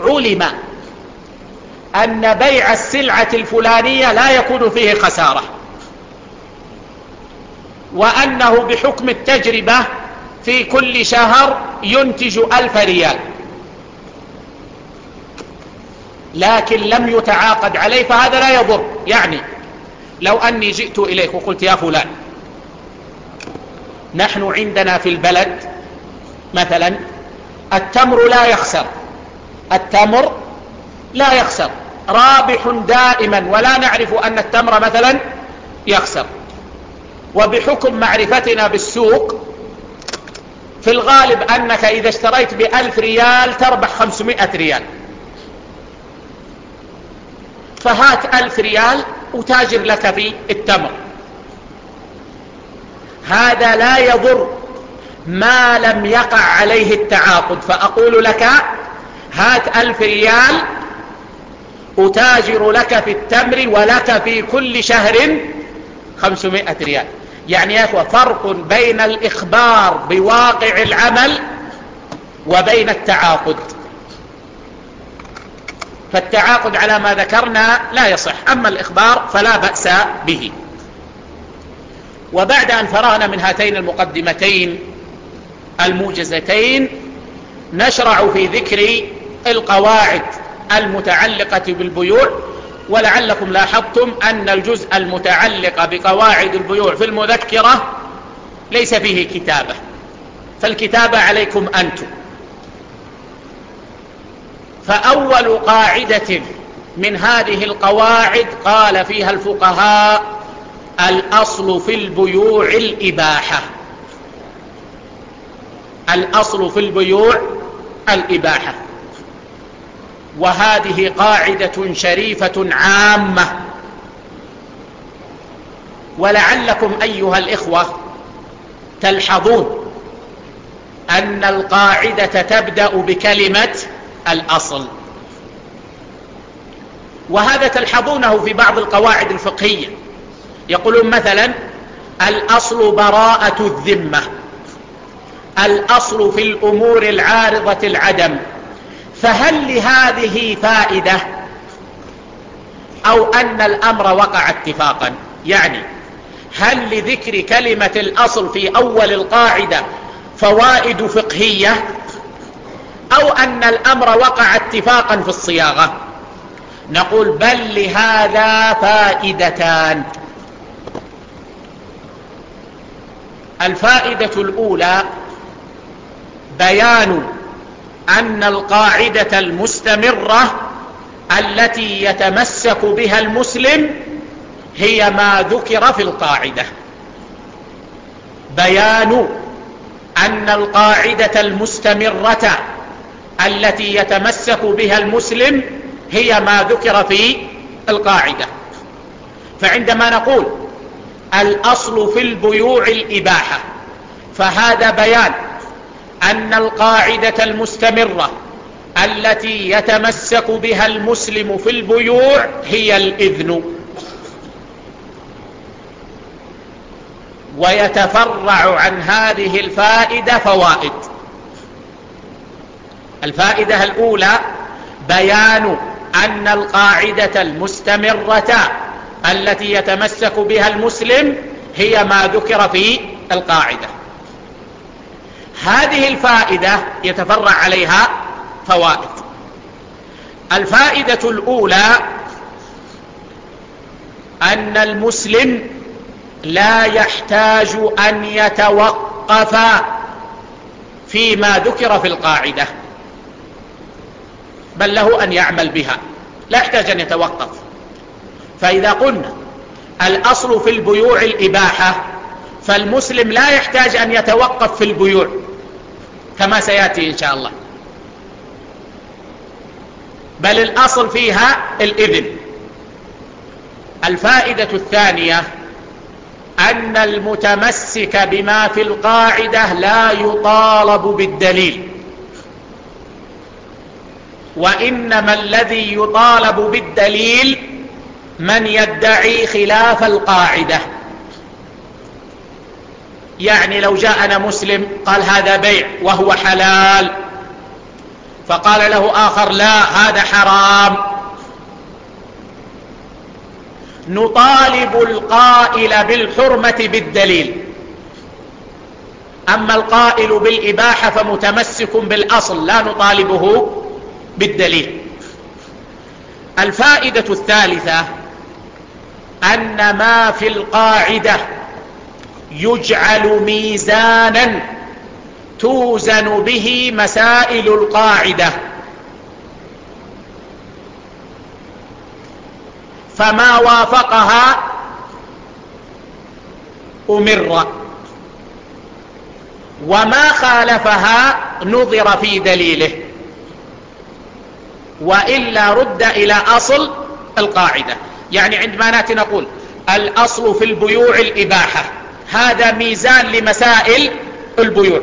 علم أن بيع السلعة الفلانية لا يكون فيه خسارة وأنه بحكم التجربة في كل شهر ينتج ألف ريال. لكن لم يتعاقد عليه فهذا لا يضر. يعني لو أني جئت إليك وقلت يا فلان نحن عندنا في البلد مثلا التمر لا يخسر. التمر لا يخسر. رابح دائما ولا نعرف أن التمر مثلا يخسر. وبحكم معرفتنا بالسوق في الغالب أنك إذا اشتريت بألف ريال تربح خمسمائة ريال. فهات ألف ريال وتاجر لك في التمر. هذا لا يضر ما لم يقع عليه التعاقد. فأقول لك هات ألف ريال أتاجر لك في التمر ولك في كل شهر خمسمائة ريال. يعني يا أخوة فرق بين الإخبار بواقع العمل وبين التعاقد. فالتعاقد على ما ذكرنا لا يصح. أما الإخبار فلا بأس به. وبعد أن فرغنا من هاتين المقدمتين الموجزتين نشرع في ذكر القواعد المتعلقة بالبيوع ولعلكم لاحظتم أن الجزء المتعلق بقواعد البيوع في المذكرة ليس فيه كتابة. فالكتابة عليكم أنتم. فأول قاعدة من هذه القواعد قال فيها الفقهاء الأصل في البيوع الإباحة. الأصل في البيوع الإباحة. وهذه قاعدة شريفة عامة. ولعلكم أيها الإخوة تلحظون أن القاعدة تبدأ بكلمة الأصل. وهذا تلحظونه في بعض القواعد الفقهية. يقولون مثلا الأصل براءة الذمة الأصل في الأمور العارضة العدم. فهل لهذه فائدة؟ أو أن الأمر وقع اتفاقا؟ يعني هل لذكر كلمة الأصل في أول القاعدة فوائد فقهية؟ أو أن الأمر وقع اتفاقا في الصياغة. نقول بل لهذا فائدتان. الفائدة الأولى بيان أن القاعدة المستمرة التي يتمسك بها المسلم هي ما ذكر في القاعدة. بيان أن القاعدة المستمرة التي يتمسك بها المسلم هي ما ذكر في القاعدة. فعندما نقول الأصل في البيوع الإباحة فهذا بيان أن القاعدة المستمرة التي يتمسك بها المسلم في البيوع هي الإذن. ويتفرع عن هذه الفائدة فوائد. الفائدة الأولى بيان أن القاعدة المستمرة التي يتمسك بها المسلم هي ما ذكر في القاعدة. هذه الفائدة يتفرع عليها فوائد. الفائدة الأولى أن المسلم لا يحتاج أن يتوقف فيما ذكر في القاعدة. بل له أن يعمل بها. لا يحتاج أن يتوقف. فإذا قلنا الأصل في البيوع الإباحة فالمسلم لا يحتاج أن يتوقف في البيوع كما سيأتي إن شاء الله. بل الأصل فيها الإذن. الفائدة الثانية أن المتمسك بما في القاعدة لا يطالب بالدليل. وإنما الذي يطالب بالدليل من يدعي خلاف القاعدة. يعني لو جاءنا مسلم قال هذا بيع وهو حلال فقال له آخر لا هذا حرام. نطالب القائل بالحرمة بالدليل. أما القائل بالإباحة فمتمسك بالأصل لا نطالبه. بالدليل. الفائدة الثالثة أن ما في القاعدة يجعل ميزانا توزن به مسائل القاعدة. فما وافقها أمر. وما خالفها نظر في دليله. وإلا رد إلى أصل القاعدة. يعني عندما ناتي نقول الأصل في البيوع الإباحة. هذا ميزان لمسائل البيوع.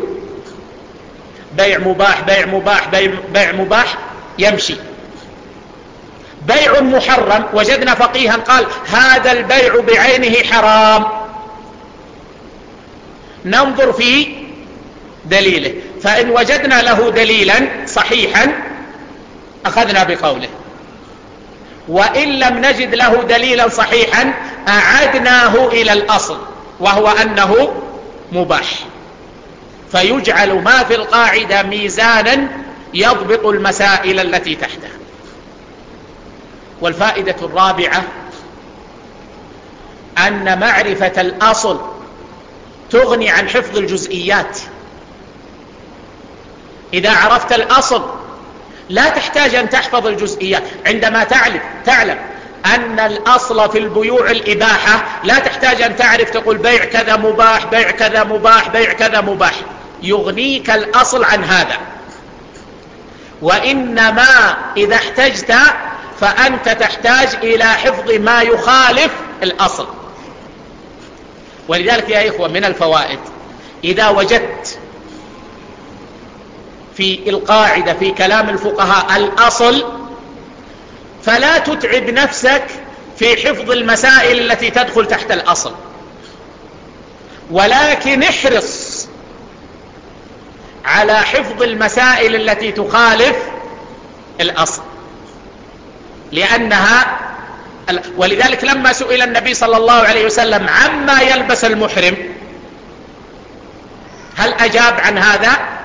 بيع مباح بيع مباح بيع, بيع مباح يمشي. بيع محرم وجدنا فقيها قال هذا البيع بعينه حرام. ننظر في دليله. فإن وجدنا له دليلا صحيحا أخذنا بقوله. وإن لم نجد له دليلا صحيحا أعدناه إلى الأصل وهو أنه مباح. فيجعل ما في القاعدة ميزانا يضبط المسائل التي تحته والفائدة الرابعة أن معرفة الأصل تغني عن حفظ الجزئيات. إذا عرفت الأصل لا تحتاج أن تحفظ الجزئيات. عندما تعلم تعلم أن الأصل في البيوع الإباحة لا تحتاج أن تعرف تقول بيع كذا مباح بيع كذا مباح بيع كذا مباح. يغنيك الأصل عن هذا. وإنما إذا احتجت فأنت تحتاج إلى حفظ ما يخالف الأصل. ولذلك يا إخوة من الفوائد إذا وجدت في القاعدة في كلام الفقهاء الأصل فلا تتعب نفسك في حفظ المسائل التي تدخل تحت الأصل. ولكن احرص على حفظ المسائل التي تخالف الأصل لأنها ولذلك لما سئل النبي صلى الله عليه وسلم عما يلبس المحرم هل أجاب عن هذا؟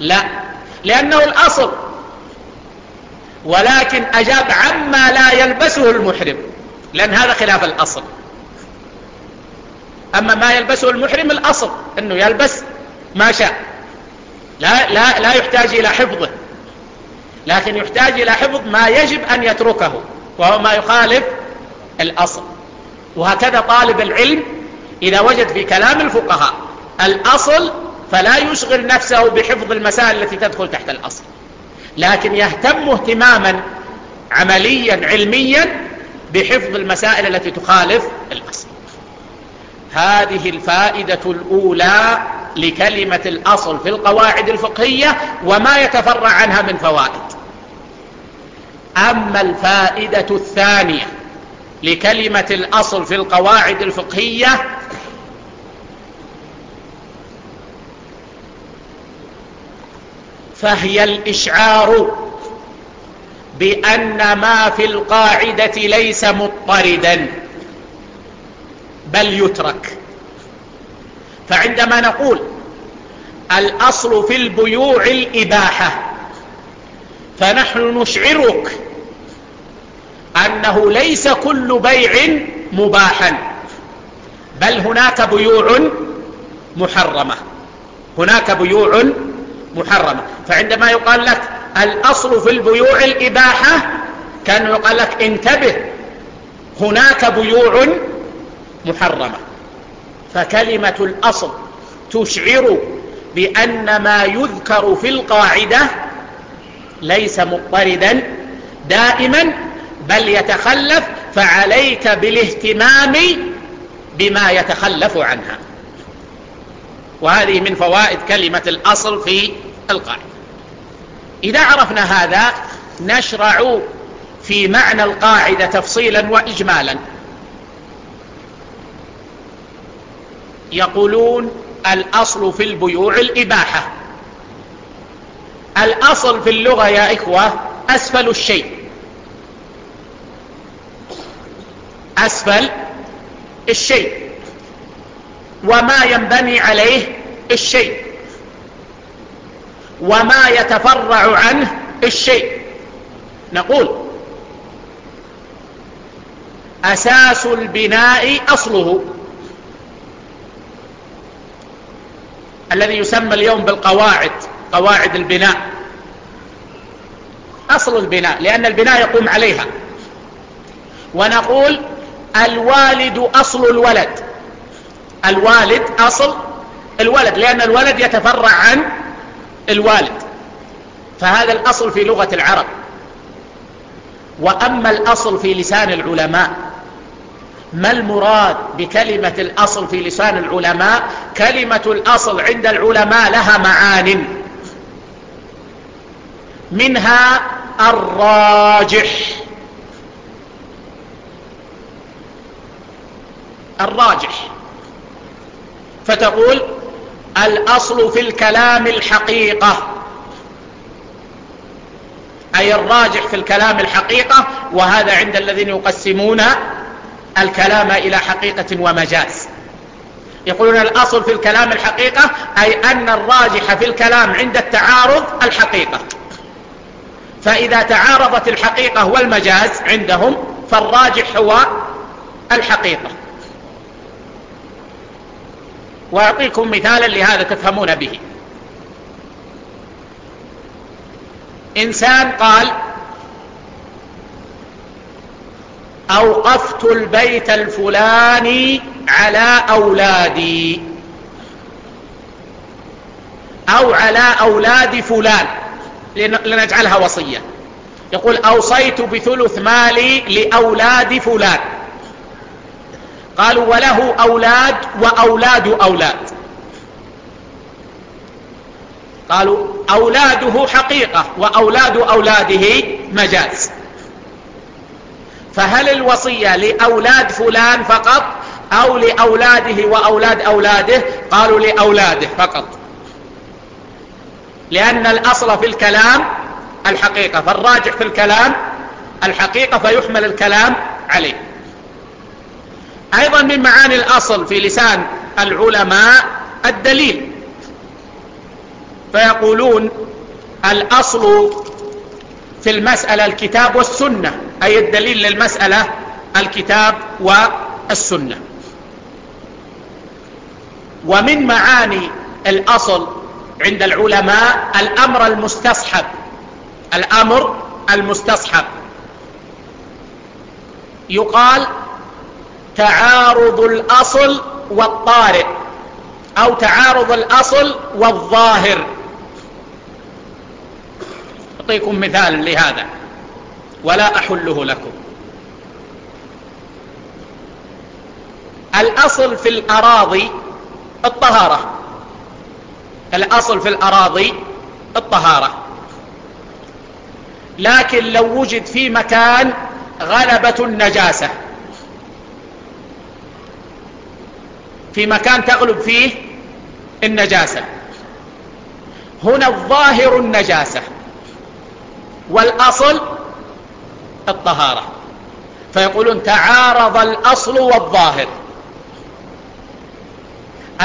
لا. لأنه الأصل. ولكن أجاب عما لا يلبسه المحرم. لأن هذا خلاف الأصل. أما ما يلبسه المحرم الأصل أنه يلبس ما شاء. لا, لا, لا يحتاج إلى حفظه. لكن يحتاج إلى حفظ ما يجب أن يتركه وهو ما يخالف الأصل. وهكذا طالب العلم إذا وجد في كلام الفقهاء الأصل فلا يشغل نفسه بحفظ المسائل التي تدخل تحت الأصل. لكن يهتم اهتماما عمليا علميا بحفظ المسائل التي تخالف الأصل. هذه الفائدة الأولى لكلمة الأصل في القواعد الفقهية وما يتفرع عنها من فوائد. أما الفائدة الثانية لكلمة الأصل في القواعد الفقهية فهي الإشعار بأن ما في القاعدة ليس مضطردا بل يترك. فعندما نقول الأصل في البيوع الإباحة فنحن نشعرك أنه ليس كل بيع مباحا بل هناك بيوع محرمة. هناك بيوع محرمة. فعندما يقال لك الأصل في البيوع الإباحة كان يقال لك انتبه هناك بيوع محرمة. فكلمة الأصل تشعر بأن ما يذكر في القاعدة ليس مضطردا دائما بل يتخلف فعليك بالاهتمام بما يتخلف عنها. وهذه من فوائد كلمة الأصل في القاعدة إذا عرفنا هذا نشرع في معنى القاعدة تفصيلا وإجمالا. يقولون الأصل في البيوع الإباحة. الأصل في اللغة يا إخوة أسفل الشيء. أسفل الشيء. وما ينبني عليه الشيء. وما يتفرع عنه الشيء. نقول أساس البناء أصله. الذي يسمى اليوم بالقواعد قواعد البناء. أصل البناء لأن البناء يقوم عليها. ونقول الوالد أصل الولد. الوالد أصل الولد لأن الولد يتفرع عن الوالد. فهذا الأصل في لغة العرب. وأما الأصل في لسان العلماء ما المراد بكلمة الأصل في لسان العلماء؟ كلمة الأصل عند العلماء لها معان. منها الراجح. الراجح. فتقول الأصل في الكلام الحقيقة. أي الراجح في الكلام الحقيقة وهذا عند الذين يقسمون الكلام إلى حقيقة ومجاز. يقولون الأصل في الكلام الحقيقة أي أن الراجح في الكلام عند التعارض الحقيقة. فإذا تعارضت الحقيقة والمجاز عندهم فالراجح هو الحقيقة. وأعطيكم مثالا لهذا تفهمون به. إنسان قال أوقفت البيت الفلاني على أولادي. أو على أولاد فلان. لنجعلها وصية. يقول أوصيت بثلث مالي لأولاد فلان. قالوا وله أولاد وأولاد أولاد. قالوا أولاده حقيقة وأولاد أولاده مجاز. فهل الوصية لأولاد فلان فقط أو لأولاده وأولاد أولاده؟ قالوا لأولاده فقط. لأن الأصل في الكلام الحقيقة فالراجح في الكلام الحقيقة فيحمل الكلام عليه. أيضا من معاني الأصل في لسان العلماء الدليل. فيقولون الأصل في المسألة الكتاب والسنة أي الدليل للمسألة الكتاب والسنة. ومن معاني الأصل عند العلماء الأمر المستصحب. الأمر المستصحب. يقال تعارض الأصل والطارئ أو تعارض الأصل والظاهر. أعطيكم مثال لهذا ولا أحله لكم. الأصل في الأراضي الطهارة. الأصل في الأراضي الطهارة. لكن لو وجد في مكان غلبة النجاسة. في مكان تغلب فيه النجاسة. هنا الظاهر النجاسة والأصل الطهارة. فيقولون تعارض الأصل والظاهر.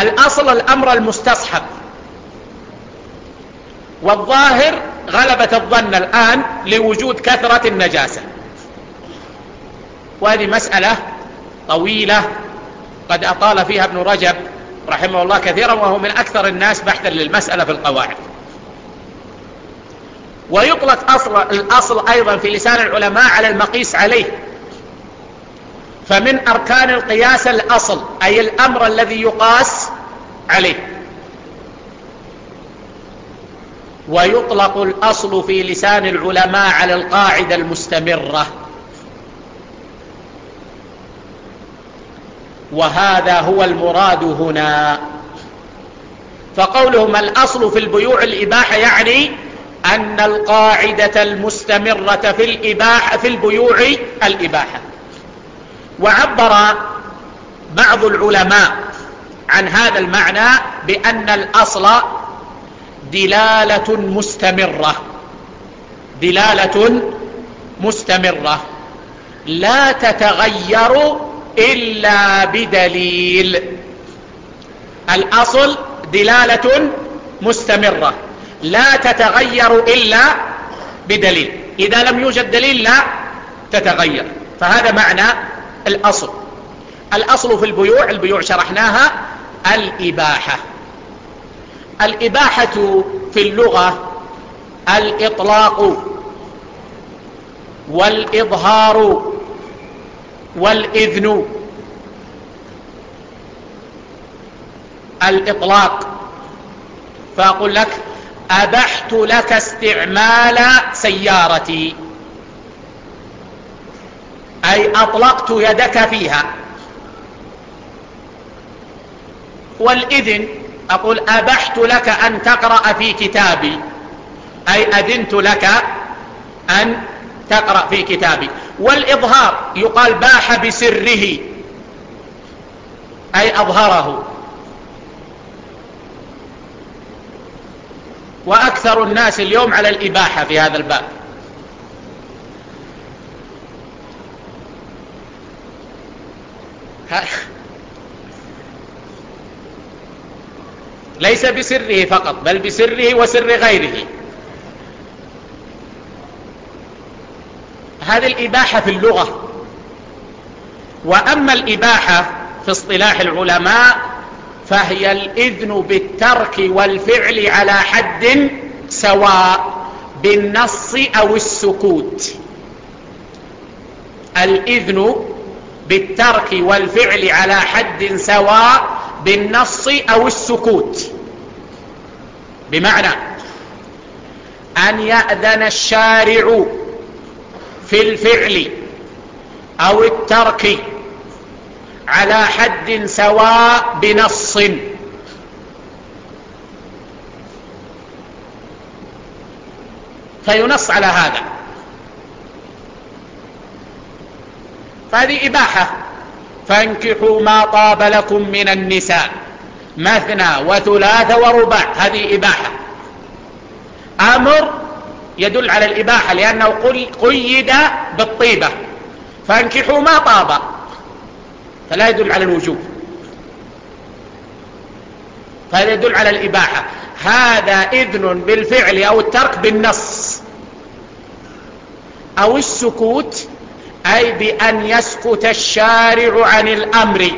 الأصل الأمر المستصحب. والظاهر غلبة الظن الآن لوجود كثرة النجاسة. وهذه مسألة طويلة قد أطال فيها ابن رجب رحمه الله كثيرا وهو من أكثر الناس بحثا للمسألة في القواعد. ويطلق أصل الأصل أيضا في لسان العلماء على المقيس عليه. فمن أركان القياس الأصل أي الأمر الذي يقاس عليه. ويطلق الأصل في لسان العلماء على القاعدة المستمرة. وهذا هو المراد هنا. فقولهم الأصل في البيوع الإباحة يعني أن القاعدة المستمرة في الإباحة في البيوع الإباحة. وعبر بعض العلماء عن هذا المعنى بأن الأصل دلالة مستمرة. دلالة مستمرة. لا تتغير إلا بدليل. الأصل دلالة مستمرة لا تتغير إلا بدليل. إذا لم يوجد دليل لا تتغير. فهذا معنى الأصل. الأصل في البيوع البيوع شرحناها الإباحة. الإباحة في اللغة الإطلاق والإظهار. والإذن. الإطلاق. فأقول لك أبحت لك استعمال سيارتي. أي أطلقت يدك فيها. والإذن أقول أبحت لك أن تقرأ في كتابي. أي أذنت لك أن تقرأ في كتابي. والإظهار. يقال باح بسره. أي أظهره. وأكثر الناس اليوم على الإباحة في هذا الباب. ليس بسره فقط بل بسره وسر غيره. هذه الإباحة في اللغة. وأما الإباحة في اصطلاح العلماء فهي الإذن بالترك والفعل على حد سواء بالنص أو السكوت. الإذن بالترك والفعل على حد سواء بالنص أو السكوت. بمعنى أن يأذن الشارع في الفعل أو الترك على حد سواء بنص. فينص على هذا. فهذه إباحة. فانكحوا ما طاب لكم من النساء. مثنى وثلاث ورباع. هذه إباحة. أمر يدل على الإباحة لأنه قيد بالطيبة. فانكحوا ما طاب. فلا يدل على الوجوب. فهذا يدل على الإباحة. هذا إذن بالفعل أو الترك بالنص. أو السكوت أي بأن يسكت الشارع عن الأمر.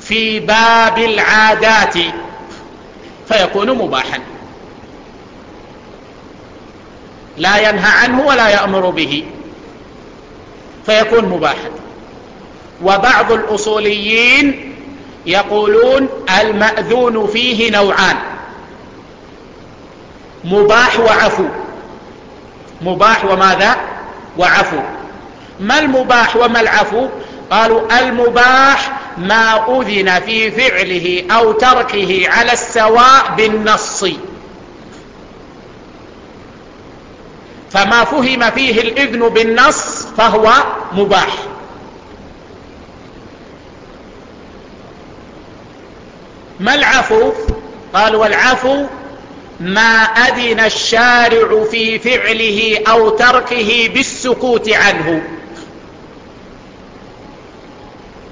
في باب العادات. فيكون مباحا. لا ينهى عنه ولا يأمر به. فيكون مباحا وبعض الأصوليين يقولون المأذون فيه نوعان. مباح وعفو. مباح وماذا؟ وعفو. ما المباح وما العفو؟ قالوا المباح ما أذن في فعله أو تركه على السواء بالنص. فما فهم فيه الإذن بالنص فهو مباح. ما العفو؟ قال والعفو ما أذن الشارع في فعله أو تركه بالسكوت عنه.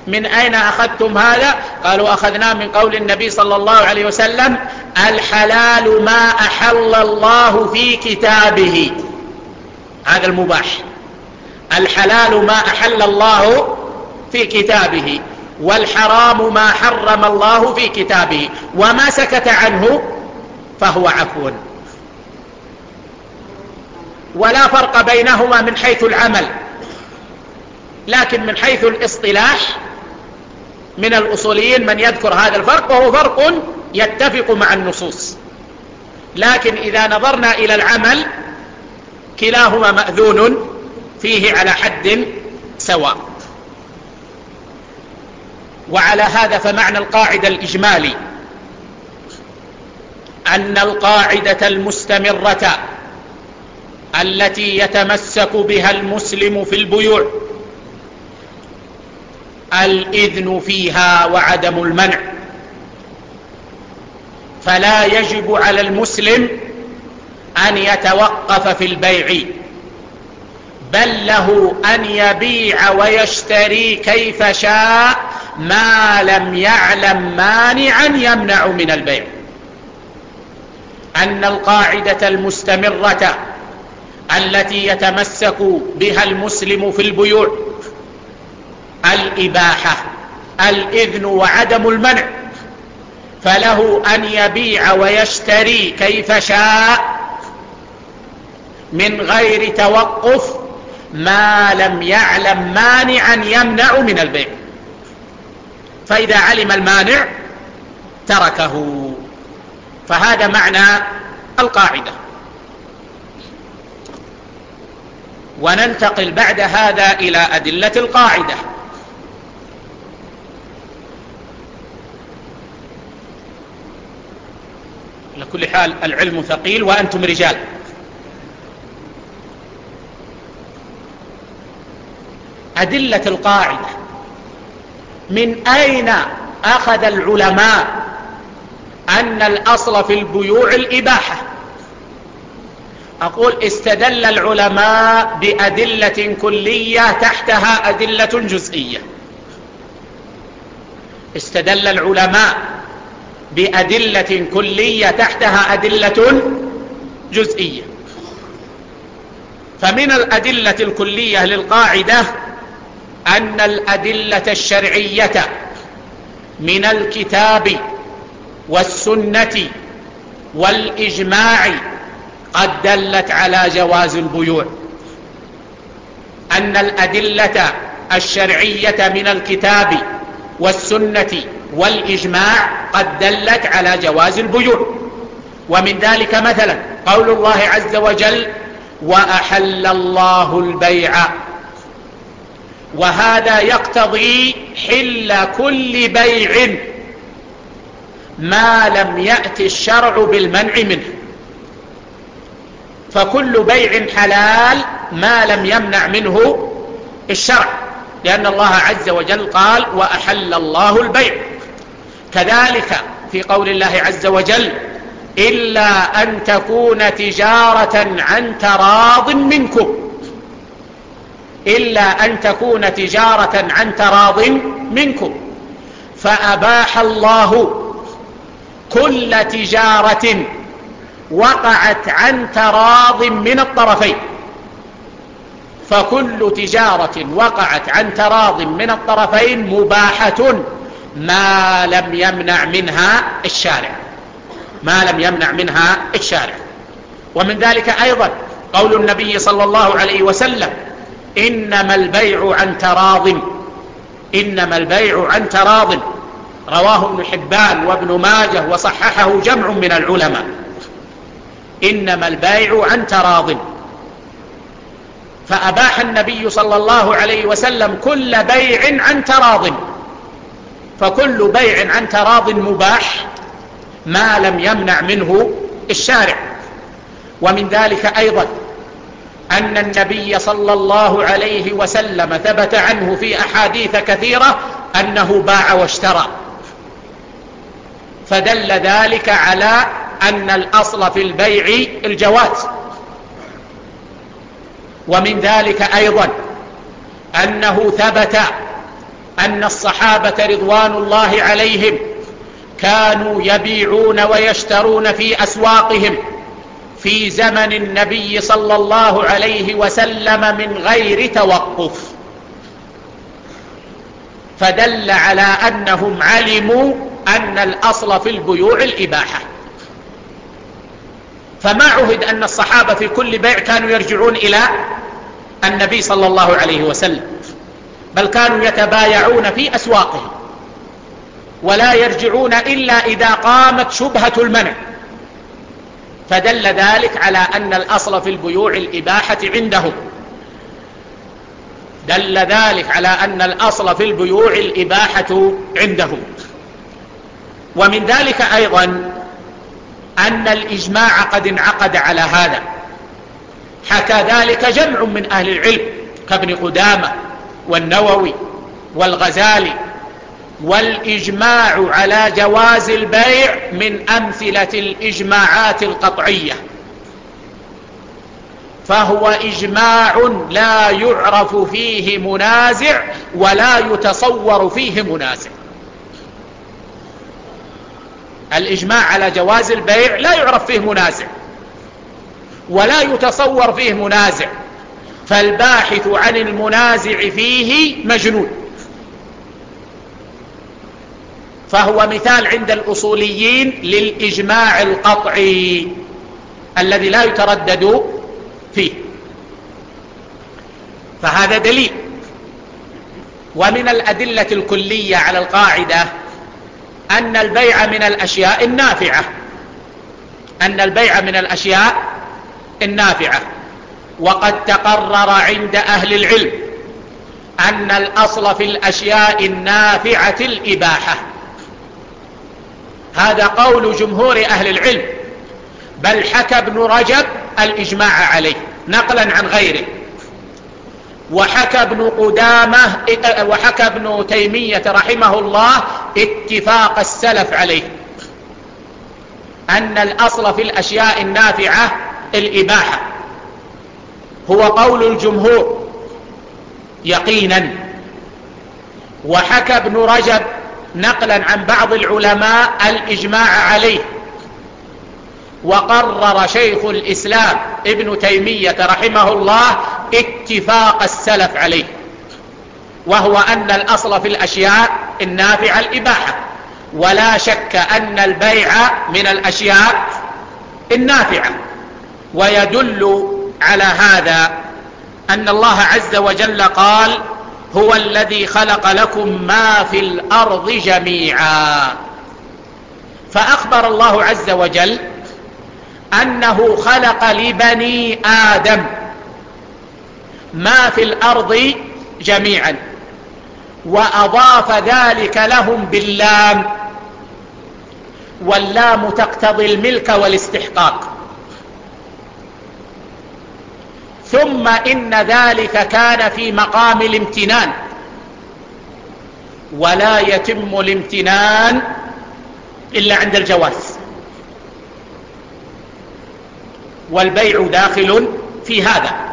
من أين أخذتم هذا؟ قالوا أخذنا من قول النبي صلى الله عليه وسلم الحلال ما أحل الله في كتابه. هذا المباح الحلال ما أحل الله في كتابه والحرام ما حرم الله في كتابه. وما سكت عنه فهو عفو. ولا فرق بينهما من حيث العمل لكن من حيث الاصطلاح من الأصوليين من يذكر هذا الفرق وهو فرق يتفق مع النصوص. لكن إذا نظرنا إلى العمل كلاهما مأذون فيه على حد سواء. وعلى هذا فمعنى القاعدة الإجمالي. أن القاعدة المستمرة التي يتمسك بها المسلم في البيوع الإذن فيها وعدم المنع. فلا يجب على المسلم أن يتوقف في البيع بل له أن يبيع ويشتري كيف شاء ما لم يعلم مانعا يمنع من البيع. أن القاعدة المستمرة التي يتمسك بها المسلم في البيوع الإباحة الإذن وعدم المنع فله أن يبيع ويشتري كيف شاء من غير توقف ما لم يعلم مانعا يمنع من البيع. فإذا علم المانع تركه. فهذا معنى القاعدة. وننتقل بعد هذا إلى أدلة القاعدة. على كل حال العلم ثقيل وأنتم رجال. أدلة القاعدة. من أين أخذ العلماء أن الأصل في البيوع الإباحة؟ أقول استدل العلماء بأدلة كلية تحتها أدلة جزئية. استدل العلماء بأدلة كلية تحتها أدلة جزئية. فمن الأدلة الكلية للقاعدة أن الأدلة الشرعية من الكتاب والسنة والإجماع قد دلت على جواز البيوع. أن الأدلة الشرعية من الكتاب والسنة والإجماع قد دلت على جواز البيوع. ومن ذلك مثلا قول الله عز وجل وأحل الله البيع وهذا يقتضي حل كل بيع ما لم يأتي الشرع بالمنع منه. فكل بيع حلال ما لم يمنع منه الشرع لأن الله عز وجل قال وأحل الله البيع. كذلك في قول الله عز وجل إلا أن تكون تجارة عن تراض منكم. إلا أن تكون تجارة عن تراض منكم. فأباح الله كل تجارة وقعت عن تراض من الطرفين. فكل تجارة وقعت عن تراض من الطرفين مباحة ما لم يمنع منها الشارع. ما لم يمنع منها الشارع. ومن ذلك أيضا قول النبي صلى الله عليه وسلم إنما البيع عن تراض. إنما البيع عن تراض. رواه ابن حبان وابن ماجه وصححه جمع من العلماء. إنما البيع عن تراض. فأباح النبي صلى الله عليه وسلم كل بيع عن تراض. فكل بيع عن تراض مباح ما لم يمنع منه الشارع. ومن ذلك أيضا أن النبي صلى الله عليه وسلم ثبت عنه في أحاديث كثيرة أنه باع واشترى. فدل ذلك على أن الأصل في البيع الجواز. ومن ذلك أيضا أنه ثبت أن الصحابة رضوان الله عليهم كانوا يبيعون ويشترون في أسواقهم. في زمن النبي صلى الله عليه وسلم من غير توقف. فدل على أنهم علموا أن الأصل في البيوع الإباحة. فما عهد أن الصحابة في كل بيع كانوا يرجعون إلى النبي صلى الله عليه وسلم بل كانوا يتبايعون في أسواقهم ولا يرجعون إلا إذا قامت شبهة المنع. فدل ذلك على أن الأصل في البيوع الإباحة عندهم. دل ذلك على أن الأصل في البيوع الإباحة عندهم. ومن ذلك أيضا أن الإجماع قد انعقد على هذا. حكى ذلك جمع من أهل العلم كابن قدامة والنووي والغزالي والإجماع على جواز البيع من أمثلة الإجماعات القطعية. فهو إجماع لا يعرف فيه منازع ولا يتصور فيه منازع. الإجماع على جواز البيع لا يعرف فيه منازع ولا يتصور فيه منازع فالباحث عن المنازع فيه مجنون. فهو مثال عند الأصوليين للإجماع القطعي الذي لا يتردد فيه. فهذا دليل. ومن الأدلة الكلية على القاعدة أن البيع من الأشياء النافعة. أن البيع من الأشياء النافعة. وقد تقرر عند أهل العلم أن الأصل في الأشياء النافعة الإباحة. هذا قول جمهور أهل العلم. بل حكى ابن رجب الإجماع عليه نقلا عن غيره. وحكى ابن قدامة وحكى ابن تيمية رحمه الله اتفاق السلف عليه. أن الأصل في الأشياء النافعة الإباحة. هو قول الجمهور يقينا. وحكى ابن رجب نقلا عن بعض العلماء الإجماع عليه. وقرر شيخ الإسلام ابن تيمية رحمه الله اتفاق السلف عليه وهو أن الأصل في الأشياء النافعة الإباحة ولا شك أن البيع من الأشياء النافعة. ويدل على هذا أن الله عز وجل قال هو الذي خلق لكم ما في الأرض جميعا. فأخبر الله عز وجل أنه خلق لبني آدم ما في الأرض جميعا وأضاف ذلك لهم باللام. واللام تقتضي الملك والاستحقاق. ثم إن ذلك كان في مقام الامتنان. ولا يتم الامتنان إلا عند الجواز. والبيع داخل في هذا.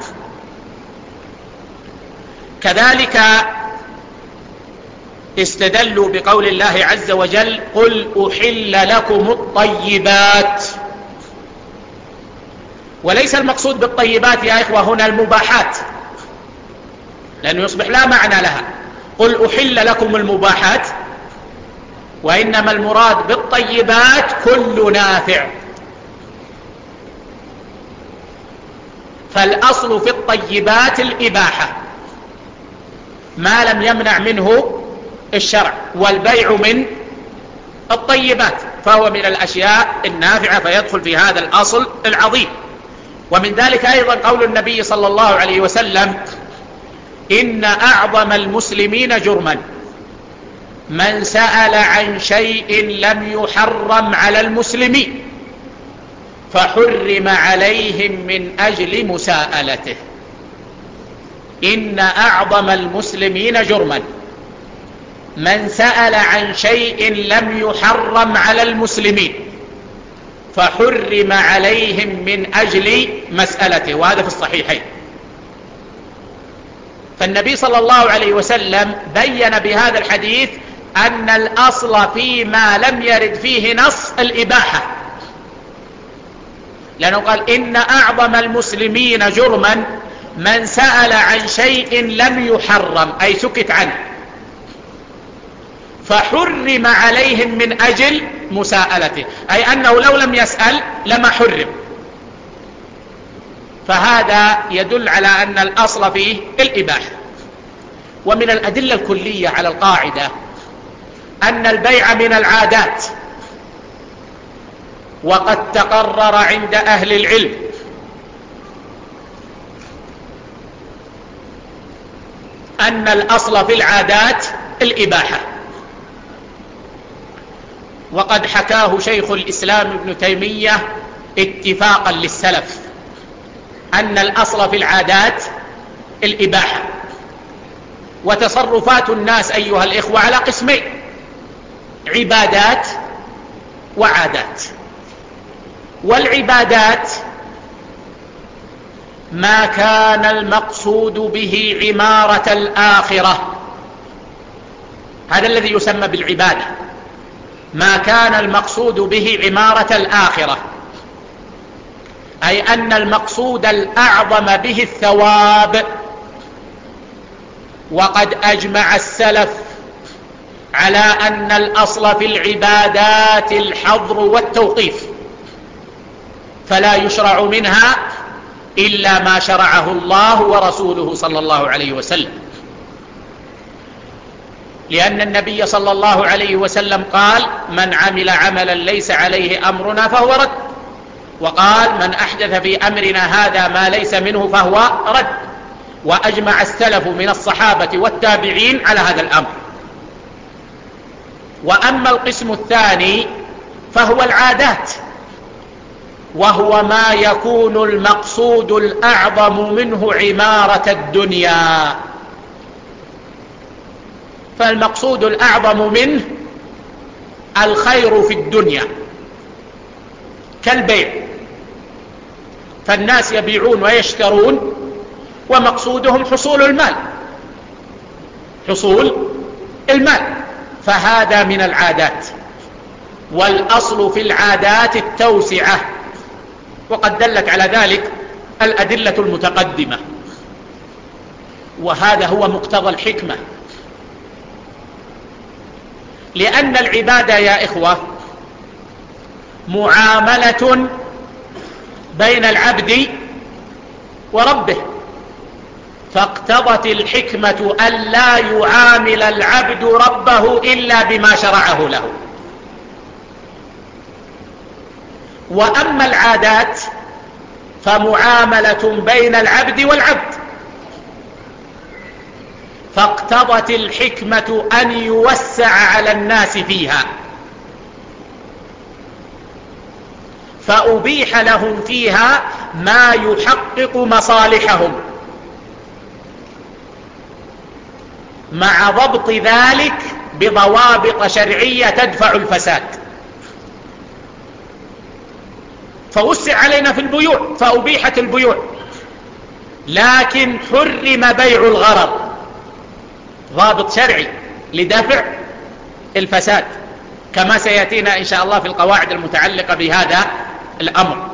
كذلك استدلوا بقول الله عز وجل قل أحل لكم الطيبات. وليس المقصود بالطيبات يا إخوة هنا المباحات لأنه يصبح لا معنى لها. قل أحل لكم المباحات وإنما المراد بالطيبات كل نافع. فالأصل في الطيبات الإباحة. ما لم يمنع منه الشرع والبيع من الطيبات فهو من الأشياء النافعة فيدخل في هذا الأصل العظيم. ومن ذلك أيضا قول النبي صلى الله عليه وسلم إن أعظم المسلمين جرما. من سأل عن شيء لم يحرم على المسلمين فحرم عليهم من أجل مساءلته. إن أعظم المسلمين جرما. من سأل عن شيء لم يحرم على المسلمين فحرم عليهم من أجل مسألته وهذا في الصحيحين. فالنبي صلى الله عليه وسلم بين بهذا الحديث أن الأصل فيما لم يرد فيه نص الإباحة. لأنه قال إن أعظم المسلمين جرما من سأل عن شيء لم يحرم أي سكت عنه. فحرم عليهم من أجل مساءلته. أي أنه لو لم يسأل لما حرم. فهذا يدل على أن الأصل فيه الإباحة. ومن الأدلة الكلية على القاعدة أن البيع من العادات. وقد تقرر عند أهل العلم. أن الأصل في العادات الإباحة. وقد حكاه شيخ الإسلام ابن تيمية اتفاقا للسلف أن الأصل في العادات الإباحة وتصرفات الناس أيها الإخوة على قسمين عبادات وعادات. والعبادات ما كان المقصود به عمارة الآخرة هذا الذي يسمى بالعبادة. ما كان المقصود به عمارة الآخرة. أي أن المقصود الأعظم به الثواب. وقد أجمع السلف على أن الأصل في العبادات الحظر والتوقيف. فلا يشرع منها إلا ما شرعه الله ورسوله صلى الله عليه وسلم. لأن النبي صلى الله عليه وسلم قال من عمل عملا ليس عليه أمرنا فهو رد. وقال من أحدث في أمرنا هذا ما ليس منه فهو رد. وأجمع السلف من الصحابة والتابعين على هذا الأمر. وأما القسم الثاني فهو العادات وهو ما يكون المقصود الأعظم منه عمارة الدنيا. فالمقصود الأعظم منه الخير في الدنيا كالبيع. فالناس يبيعون ويشترون ومقصودهم حصول المال. حصول المال. فهذا من العادات. والأصل في العادات التوسعة. وقد دلت على ذلك الأدلة المتقدمة. وهذا هو مقتضى الحكمة. لأن العبادة يا إخوة معاملة بين العبد وربه. فاقتضت الحكمة أن لا يعامل العبد ربه إلا بما شرعه له. وأما العادات فمعاملة بين العبد والعبد. فاقتضت الحكمة أن يوسع على الناس فيها. فأبيح لهم فيها ما يحقق مصالحهم. مع ضبط ذلك بضوابط شرعية تدفع الفساد. فوسع علينا في البيوع فأبيحت البيوع. لكن حرم بيع الغرر ضابط شرعي لدفع الفساد كما سيأتينا إن شاء الله في القواعد المتعلقة بهذا الأمر.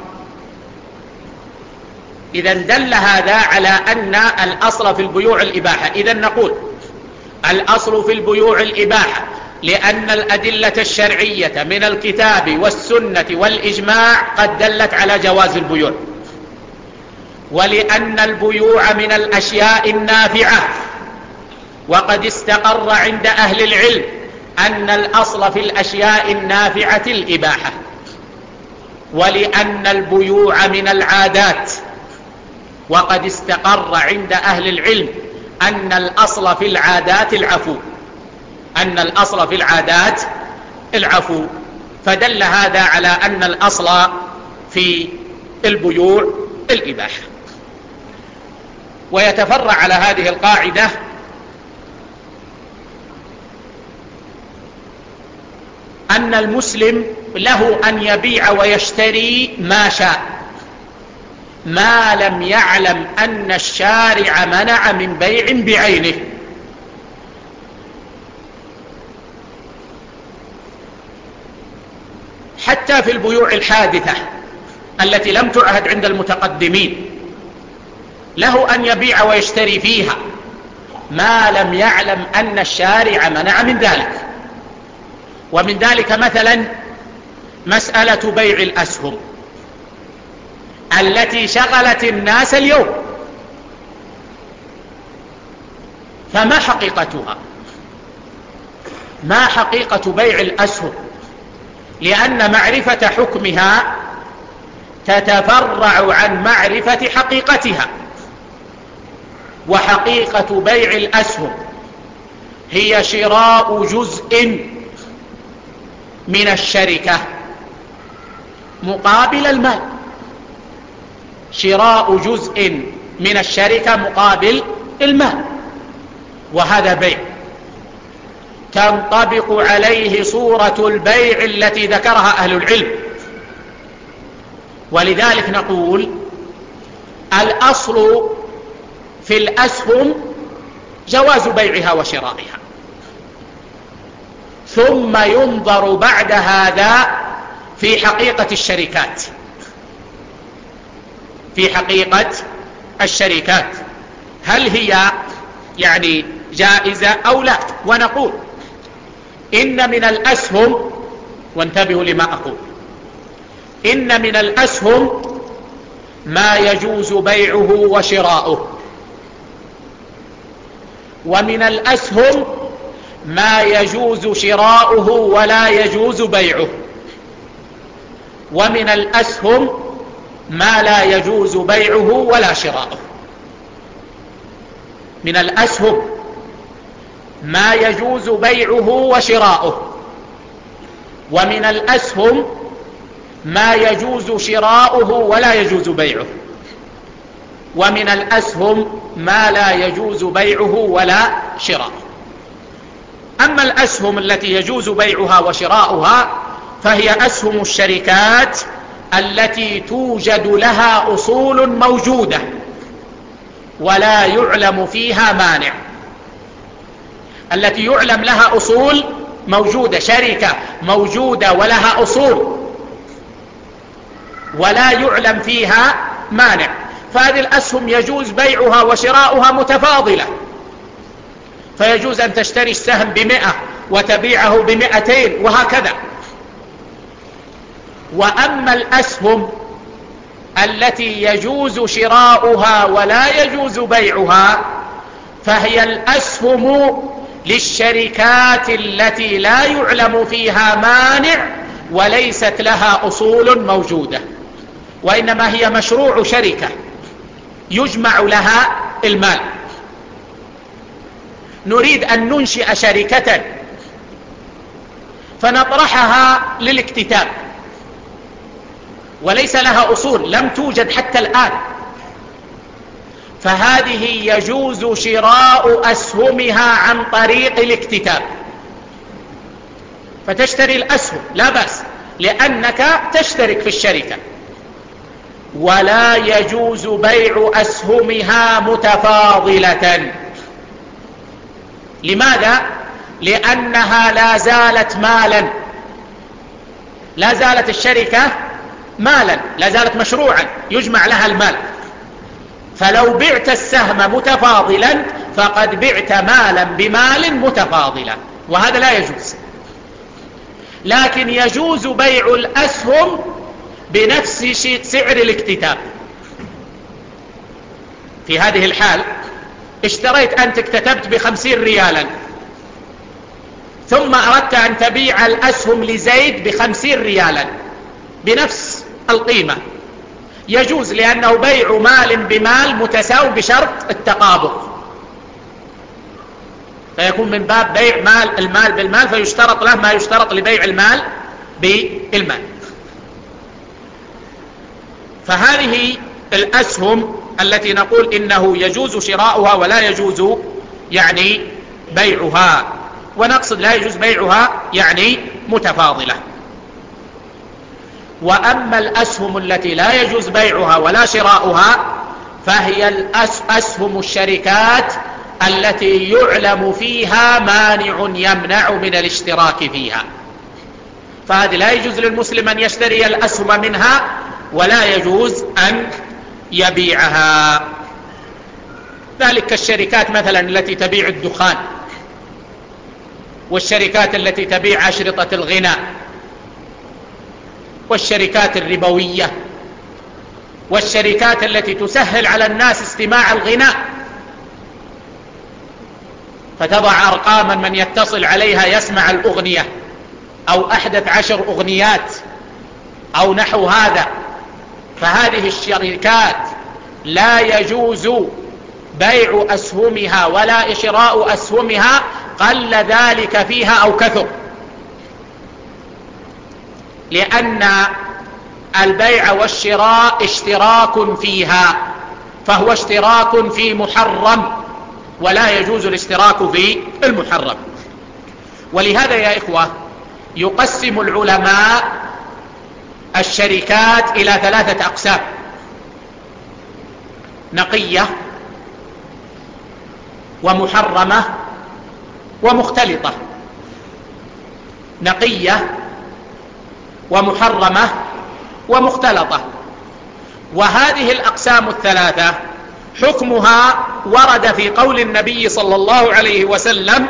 إذا دل هذا على أن الأصل في البيوع الإباحة. إذا نقول الأصل في البيوع الإباحة لأن الأدلة الشرعية من الكتاب والسنة والإجماع قد دلت على جواز البيوع. ولأن البيوع من الأشياء النافعة. وقد استقر عند أهل العلم أن الأصل في الأشياء النافعة الإباحة ولأن البيوع من العادات. وقد استقر عند أهل العلم أن الأصل في العادات العفو أن الأصل في العادات العفو. فدل هذا على أن الأصل في البيوع الإباحة. ويتفرع على هذه القاعدة أن المسلم له أن يبيع ويشتري ما شاء. ما لم يعلم أن الشارع منع من بيع بعينه. حتى في البيوع الحادثة التي لم تعهد عند المتقدمين له أن يبيع ويشتري فيها. ما لم يعلم أن الشارع منع من ذلك. ومن ذلك مثلا مسألة بيع الأسهم التي شغلت الناس اليوم. فما حقيقتها؟ ما حقيقة بيع الأسهم؟ لأن معرفة حكمها تتفرع عن معرفة حقيقتها. وحقيقة بيع الأسهم هي شراء جزء من الشركة. مقابل المال. شراء جزء من الشركة مقابل المال. وهذا بيع. تنطبق عليه صورة البيع التي ذكرها أهل العلم. ولذلك نقول الأصل في الأسهم جواز بيعها وشرائها. ثم ينظر بعد هذا في حقيقة الشركات. في حقيقة الشركات. هل هي يعني جائزة أو لا؟ ونقول إن من الأسهم وانتبهوا لما أقول إن من الأسهم ما يجوز بيعه وشراؤه. ومن الأسهم ما يجوز شراؤه ولا يجوز بيعه. ومن الأسهم ما لا يجوز بيعه ولا شراؤه. من الأسهم ما يجوز بيعه وشراؤه. ومن الأسهم ما يجوز شراؤه ولا يجوز بيعه. ومن الأسهم ما لا يجوز بيعه ولا شراؤه. أما الأسهم التي يجوز بيعها وشراؤها فهي أسهم الشركات التي توجد لها أصول موجودة ولا يعلم فيها مانع. التي يعلم لها أصول موجودة شركة موجودة ولها أصول ولا يعلم فيها مانع. فهذه الأسهم يجوز بيعها وشراؤها متفاضلة. فيجوز أن تشتري السهم بمئة وتبيعه بمئتين وهكذا. وأما الأسهم التي يجوز شراؤها ولا يجوز بيعها فهي الأسهم للشركات التي لا يعلم فيها مانع وليست لها أصول موجودة وإنما هي مشروع شركة يجمع لها المال. نريد أن ننشئ شركة فنطرحها للاكتتاب. وليس لها أصول لم توجد حتى الآن. فهذه يجوز شراء أسهمها عن طريق الاكتتاب. فتشتري الأسهم لا بأس لأنك تشترك في الشركة. ولا يجوز بيع أسهمها متفاضلة. لماذا؟ لأنها لا زالت مالا. لا زالت الشركة مالا لا زالت مشروعا يجمع لها المال. فلو بعت السهم متفاضلا فقد بعت مالا بمال متفاضلا. وهذا لا يجوز. لكن يجوز بيع الأسهم بنفس سعر الاكتتاب. في هذه الحال اشتريت أنت اكتتبت بخمسين ريالا. ثم أردت أن تبيع الأسهم لزيد بخمسين ريالا. بنفس القيمة. يجوز لأنه بيع مال بمال متساو بشرط التقابض. فيكون من باب بيع مال المال بالمال فيشترط له ما يشترط لبيع المال بالمال. فهذه الأسهم التي نقول إنه يجوز شراؤها ولا يجوز يعني بيعها. ونقصد لا يجوز بيعها يعني متفاضلة. وأما الأسهم التي لا يجوز بيعها ولا شراؤها فهي الأسهم الشركات التي يعلم فيها مانع يمنع من الاشتراك فيها. فهذه لا يجوز للمسلم أن يشتري الأسهم منها ولا يجوز أن يبيعها. ذلك كالشركات مثلا التي تبيع الدخان والشركات التي تبيع أشرطة الغناء والشركات الربوية والشركات التي تسهل على الناس استماع الغناء. فتضع أرقاما من يتصل عليها يسمع الأغنية أو أحدث عشر أغنيات أو نحو هذا. فهذه الشركات لا يجوز بيع أسهمها ولا شراء أسهمها قل ذلك فيها أو كثر. لأن البيع والشراء اشتراك فيها فهو اشتراك في محرم ولا يجوز الاشتراك في المحرم. ولهذا يا إخوة يقسم العلماء الشركات إلى ثلاثة أقسام. نقية ومحرمة ومختلطة. نقية ومحرمة ومختلطة. وهذه الأقسام الثلاثة حكمها ورد في قول النبي صلى الله عليه وسلم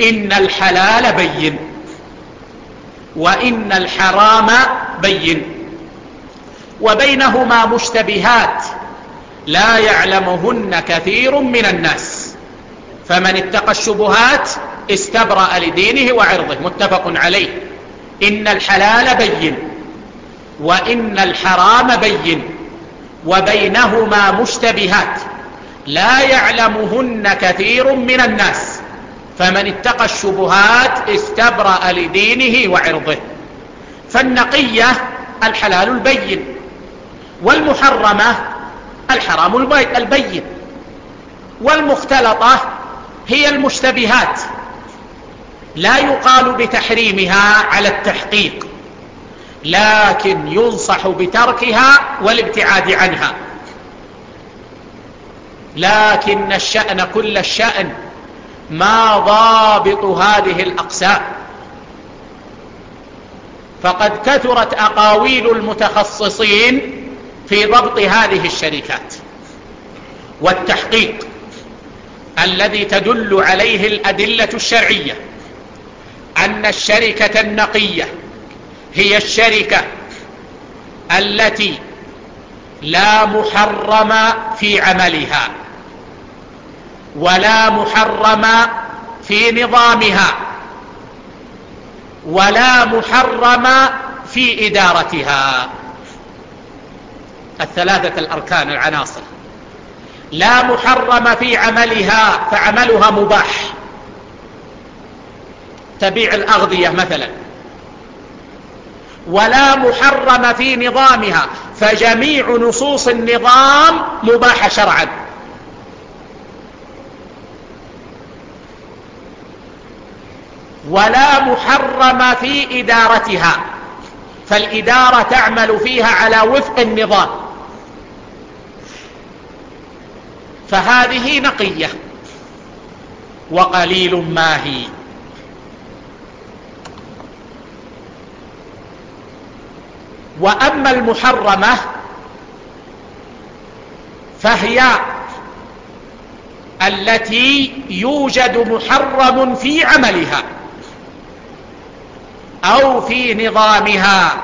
إن الحلال بين. وإن الحرام بين. وبينهما مشتبهات. لا يعلمهن كثير من الناس. فمن اتقى الشبهات استبرأ لدينه وعرضه. متفق عليه. إن الحلال بين. وإن الحرام بين. وبينهما مشتبهات. لا يعلمهن كثير من الناس. فمن اتقى الشبهات استبرأ لدينه وعرضه. فالنقية الحلال البين والمحرمة الحرام البين والمختلطة هي المشتبهات. لا يقال بتحريمها على التحقيق لكن ينصح بتركها والابتعاد عنها. لكن الشأن كل الشأن. ما ضابط هذه الأقسام. فقد كثرت أقاويل المتخصصين في ضبط هذه الشركات والتحقيق الذي تدل عليه الأدلة الشرعية أن الشركة النقية هي الشركة التي لا محرم في عملها. ولا محرم في نظامها ولا محرم في إدارتها. الثلاثة الأركان العناصر. لا محرم في عملها فعملها مباح. تبيع الأغذية مثلا. ولا محرم في نظامها فجميع نصوص النظام مباحة شرعا. ولا محرم في إدارتها فالإدارة تعمل فيها على وفق النظام. فهذه نقية وقليل ما هي. وأما المحرمة فهي التي يوجد محرم في عملها. أو في نظامها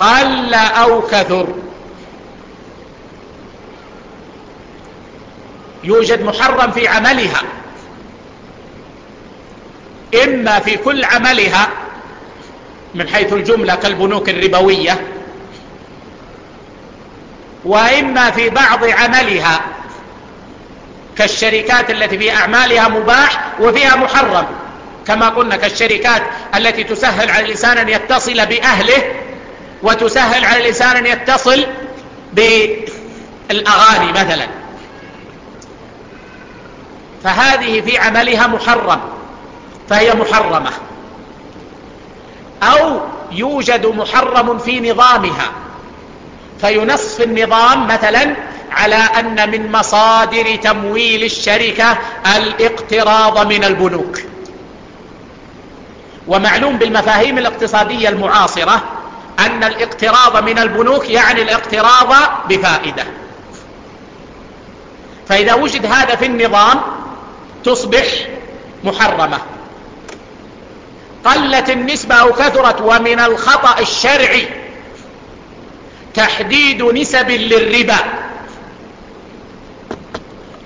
قل أو كثر. يوجد محرم في عملها. إما في كل عملها من حيث الجملة كالبنوك الربوية وإما في بعض عملها كالشركات التي في أعمالها مباح وفيها محرم. كما قلنا كالشركات التي تسهل على الإنسان أن يتصل بأهله وتسهل على الإنسان أن يتصل بالأغاني مثلا. فهذه في عملها محرم فهي محرمة. أو يوجد محرم في نظامها فينص في النظام مثلا على أن من مصادر تمويل الشركة الاقتراض من البنوك. ومعلوم بالمفاهيم الاقتصادية المعاصرة أن الاقتراض من البنوك يعني الاقتراض بفائدة. فإذا وجد هذا في النظام تصبح محرمة. قلت النسبة أو كثرت ومن الخطأ الشرعي تحديد نسب للربا.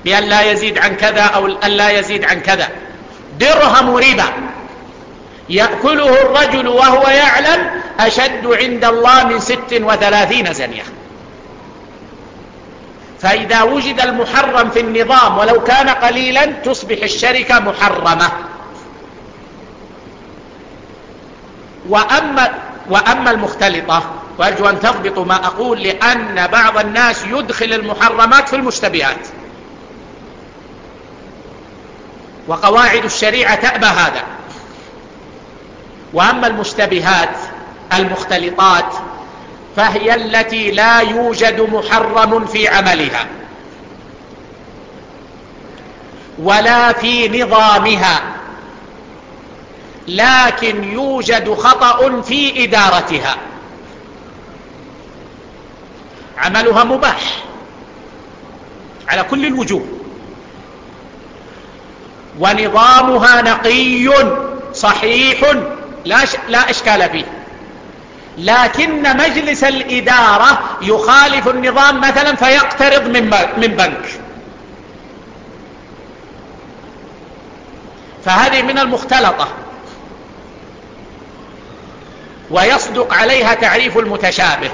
بأن لا يزيد عن كذا أو أن لا يزيد عن كذا. درهم ربا. يأكله الرجل وهو يعلم أشد عند الله من ست وثلاثين زنية. فإذا وجد المحرم في النظام ولو كان قليلا تصبح الشركة محرمة. وأما, وأما المختلطة وأرجو أن تضبطوا ما أقول لأن بعض الناس يدخل المحرمات في المشتبهات. وقواعد الشريعة تأبى هذا. وأما المشتبهات المختلطات فهي التي لا يوجد محرم في عملها ولا في نظامها لكن يوجد خطأ في إدارتها. عملها مباح على كل الوجوه ونظامها نقي صحيح لا, لا إشكال فيه. لكن مجلس الإدارة يخالف النظام مثلا فيقترض من من بنك. فهذه من المختلطة. ويصدق عليها تعريف المتشابه.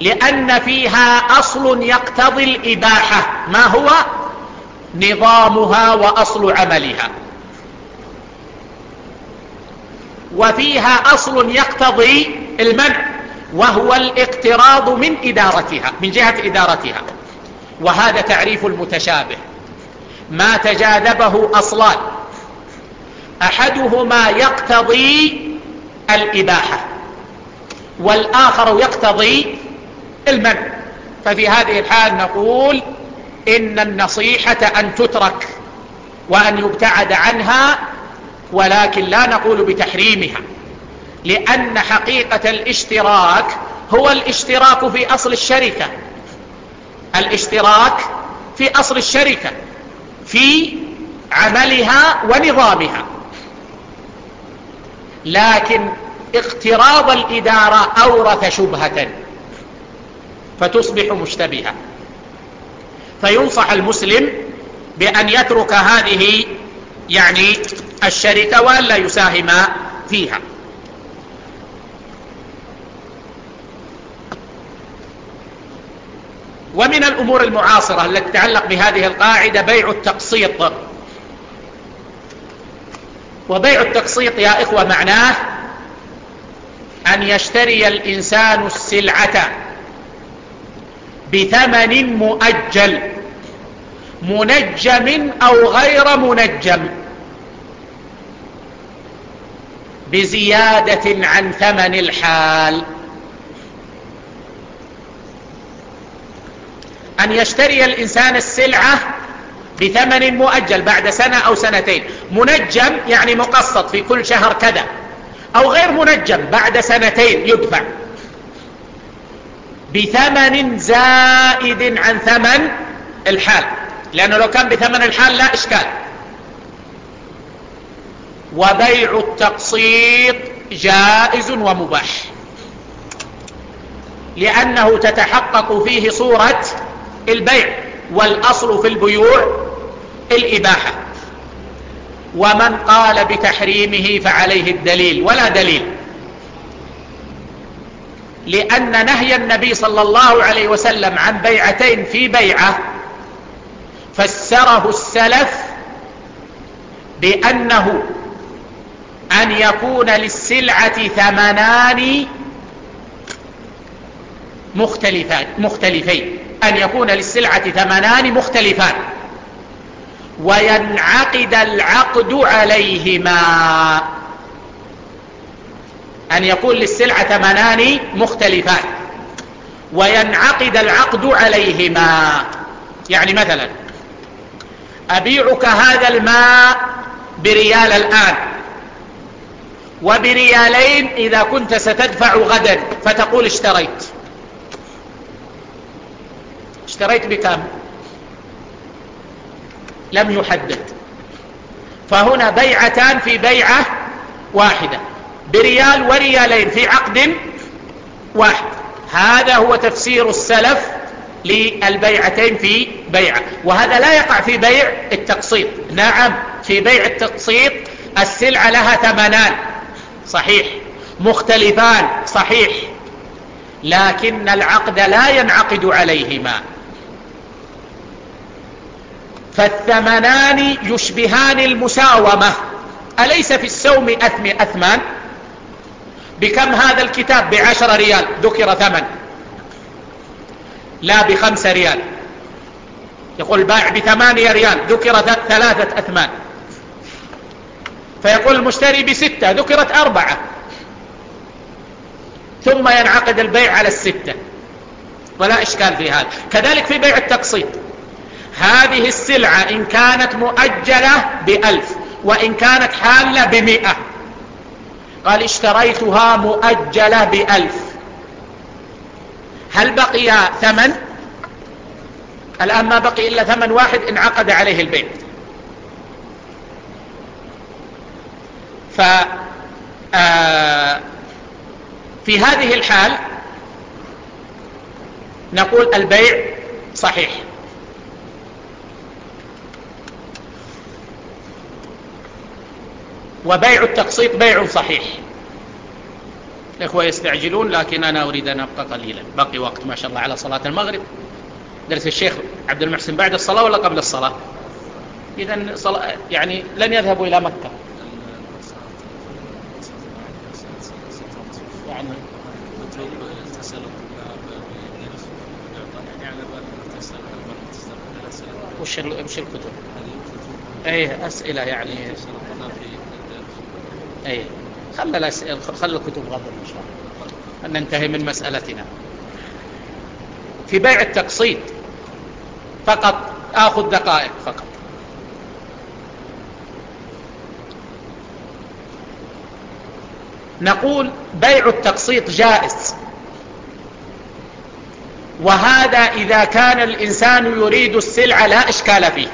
لأن فيها أصل يقتضي الإباحة. ما هو؟ نظامها وأصل عملها. وفيها أصل يقتضي المنع وهو الاقتراض من إدارتها من جهة إدارتها. وهذا تعريف المتشابه. ما تجاذبه أصلان. أحدهما يقتضي الإباحة والآخر يقتضي المنع. ففي هذه الحال نقول إن النصيحة أن تترك وأن يبتعد عنها ولكن لا نقول بتحريمها لأن حقيقة الاشتراك هو الاشتراك في أصل الشركة. الاشتراك في أصل الشركة في عملها ونظامها. لكن اقتراض الإدارة أورث شبهة فتصبح مشتبهة. فينصح المسلم بأن يترك هذه يعني الشركة وألا يساهم فيها. ومن الأمور المعاصرة التي تتعلق بهذه القاعدة بيع التقسيط. وبيع التقسيط يا إخوة معناه أن يشتري الإنسان السلعة بثمن مؤجل منجم أو غير منجم. بزيادة عن ثمن الحال. أن يشتري الإنسان السلعة بثمن مؤجل بعد سنة أو سنتين. منجم يعني مقسط في كل شهر كذا. أو غير منجم بعد سنتين يدفع. بثمن زائد عن ثمن الحال. لأنه لو كان بثمن الحال لا إشكال. وبيع التقسيط جائز ومباح. لأنه تتحقق فيه صورة البيع والأصل في البيوع الإباحة. ومن قال بتحريمه فعليه الدليل ولا دليل. لأن نهي النبي صلى الله عليه وسلم عن بيعتين في بيعة فسره السلف بأنه أن يكون للسلعة ثمنان مختلفان مختلفين. أن يكون للسلعة ثمنان مختلفان. وينعقد العقد عليهما. أن يكون للسلعة ثمنان مختلفان. وينعقد العقد عليهما. يعني مثلا أبيعك هذا الماء بريال الآن. وبريالين إذا كنت ستدفع غدا. فتقول اشتريت. اشتريت بكم لم يحدد. فهنا بيعتان في بيعة واحدة. بريال وريالين في عقد واحد. هذا هو تفسير السلف للبيعتين في بيعة. وهذا لا يقع في بيع التقسيط. نعم في بيع التقسيط السلعة لها ثمنان. صحيح. مختلفان صحيح. لكن العقد لا ينعقد عليهما. فالثمنان يشبهان المساومة. أليس في السوم أثم أثمان بكم هذا الكتاب؟ بعشر ريال. ذكر ثمن. لا بخمس ريال. يقول باع بثمانية ريال. ذكر ثلاثة أثمان. فيقول المشتري بستة ذكرت أربعة. ثم ينعقد البيع على الستة. ولا إشكال في هذا. كذلك في بيع التقسيط. هذه السلعة إن كانت مؤجلة بألف وإن كانت حالة بمئة. قال اشتريتها مؤجلة بألف. هل بقي ثمن؟ الآن ما بقي إلا ثمن واحد انعقد عليه البيع. ف آه، في هذه الحال نقول البيع صحيح. وبيع التقسيط بيع صحيح. الإخوة يستعجلون لكن أنا أريد أن أبقى قليلا. باقي وقت ما شاء الله على صلاة المغرب. درس الشيخ عبد المحسن بعد الصلاة ولا قبل الصلاة؟ إذا يعني لن يذهبوا إلى مكة يعني وش وش الكتب؟ إيه أسئلة يعني. اي خلى الأسئلة خلى الكتب غدا إن شاء الله. أن ننتهي من مسألتنا. في بيع التقسيط فقط آخذ دقائق فقط. نقول بيع التقسيط جائز. وهذا إذا كان الإنسان يريد السلعة لا إشكال فيه.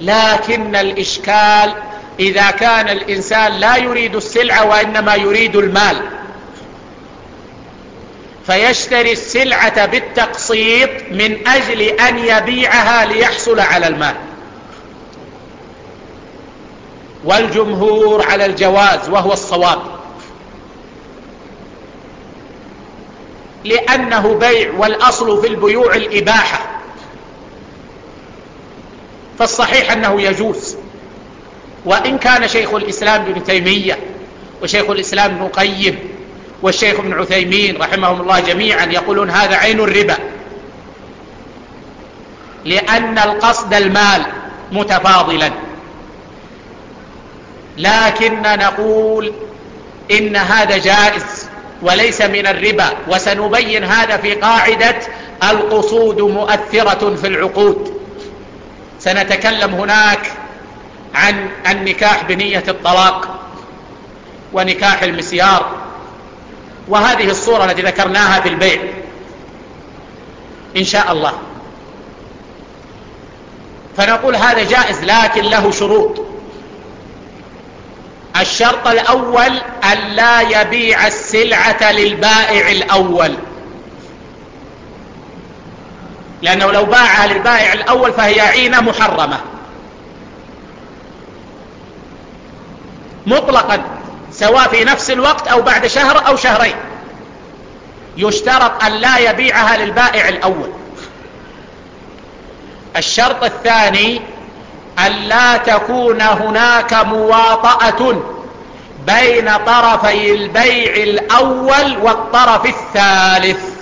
لكن الإشكال إذا كان الإنسان لا يريد السلعة وإنما يريد المال. فيشتري السلعة بالتقسيط من أجل أن يبيعها ليحصل على المال. والجمهور على الجواز وهو الصواب. لأنه بيع والأصل في البيوع الإباحة. فالصحيح أنه يجوز. وإن كان شيخ الإسلام ابن تيمية وشيخ الإسلام ابن قيم والشيخ ابن عثيمين رحمهم الله جميعا يقولون هذا عين الربا. لأن القصد المال متفاضلا. لكن نقول إن هذا جائز. وليس من الربا. وسنبين هذا في قاعدة القصود مؤثرة في العقود. سنتكلم هناك عن النكاح بنية الطلاق ونكاح المسيار. وهذه الصورة التي ذكرناها في البيع إن شاء الله. فنقول هذا جائز لكن له شروط. الشرط الأول أن لا يبيع السلعة للبائع الأول. لأنه لو باعها للبائع الأول فهي عينة محرمة. مطلقا سواء في نفس الوقت أو بعد شهر أو شهرين. يشترط أن لا يبيعها للبائع الأول. الشرط الثاني أن لا تكون هناك مواطأة بين طرفي البيع الأول والطرف الثالث.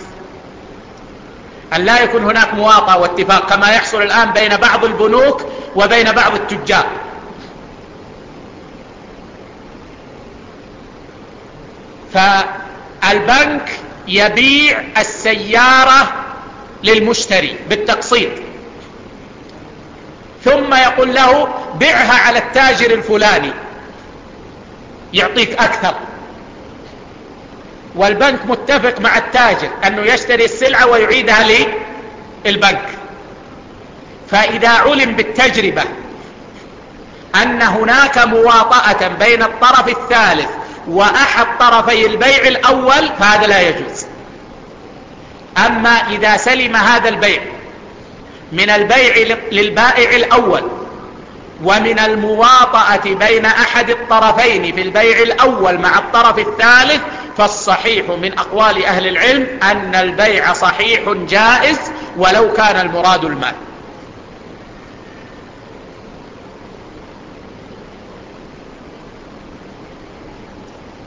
أن لا يكون هناك مواطأة واتفاق كما يحصل الآن بين بعض البنوك وبين بعض التجار. فالبنك يبيع السيارة للمشتري بالتقسيط. ثم يقول له بعها على التاجر الفلاني. يعطيك أكثر. والبنك متفق مع التاجر أنه يشتري السلعة ويعيدها للبنك فإذا علم بالتجربة أن هناك مواطأة بين الطرف الثالث وأحد طرفي البيع الأول فهذا لا يجوز. أما إذا سلم هذا البيع من البيع للبائع الأول ومن المواطأة بين أحد الطرفين في البيع الأول مع الطرف الثالث فالصحيح من أقوال أهل العلم أن البيع صحيح جائز ولو كان المراد المال.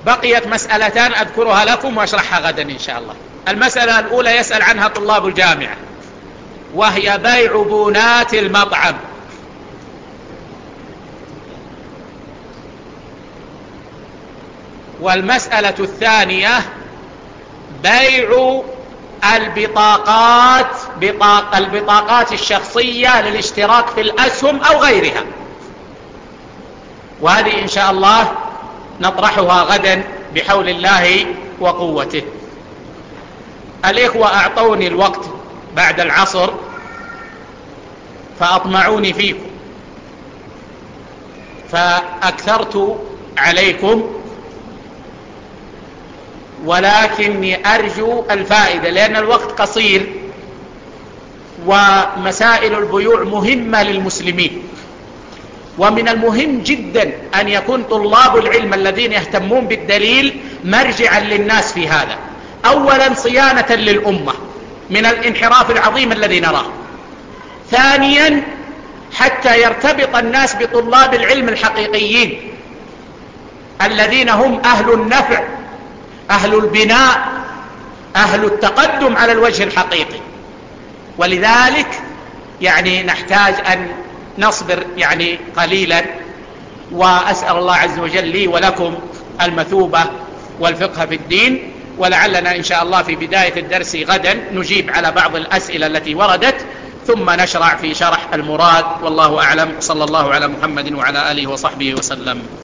بقيت مسألتان أذكرها لكم وأشرحها غدا إن شاء الله. المسألة الأولى يسأل عنها طلاب الجامعة. وهي بيع بونات المطعم. والمسألة الثانية بيع البطاقات بطاق البطاقات الشخصية للاشتراك في الأسهم أو غيرها. وهذه إن شاء الله نطرحها غدا بحول الله وقوته. الإخوة أعطوني الوقت بعد العصر فأطمعوني فيكم. فأكثرت عليكم ولكني أرجو الفائدة لأن الوقت قصير ومسائل البيوع مهمة للمسلمين. ومن المهم جدا أن يكون طلاب العلم الذين يهتمون بالدليل مرجعا للناس في هذا. أولا صيانة للأمة. من الانحراف العظيم الذي نراه. ثانيا حتى يرتبط الناس بطلاب العلم الحقيقيين الذين هم أهل النفع أهل البناء أهل التقدم على الوجه الحقيقي. ولذلك يعني نحتاج أن نصبر يعني قليلا وأسأل الله عز وجل لي ولكم المثوبة والفقه في الدين. ولعلنا إن شاء الله في بداية الدرس غدا نجيب على بعض الأسئلة التي وردت ثم نشرع في شرح المراد والله أعلم صلى الله على محمد وعلى آله وصحبه وسلم.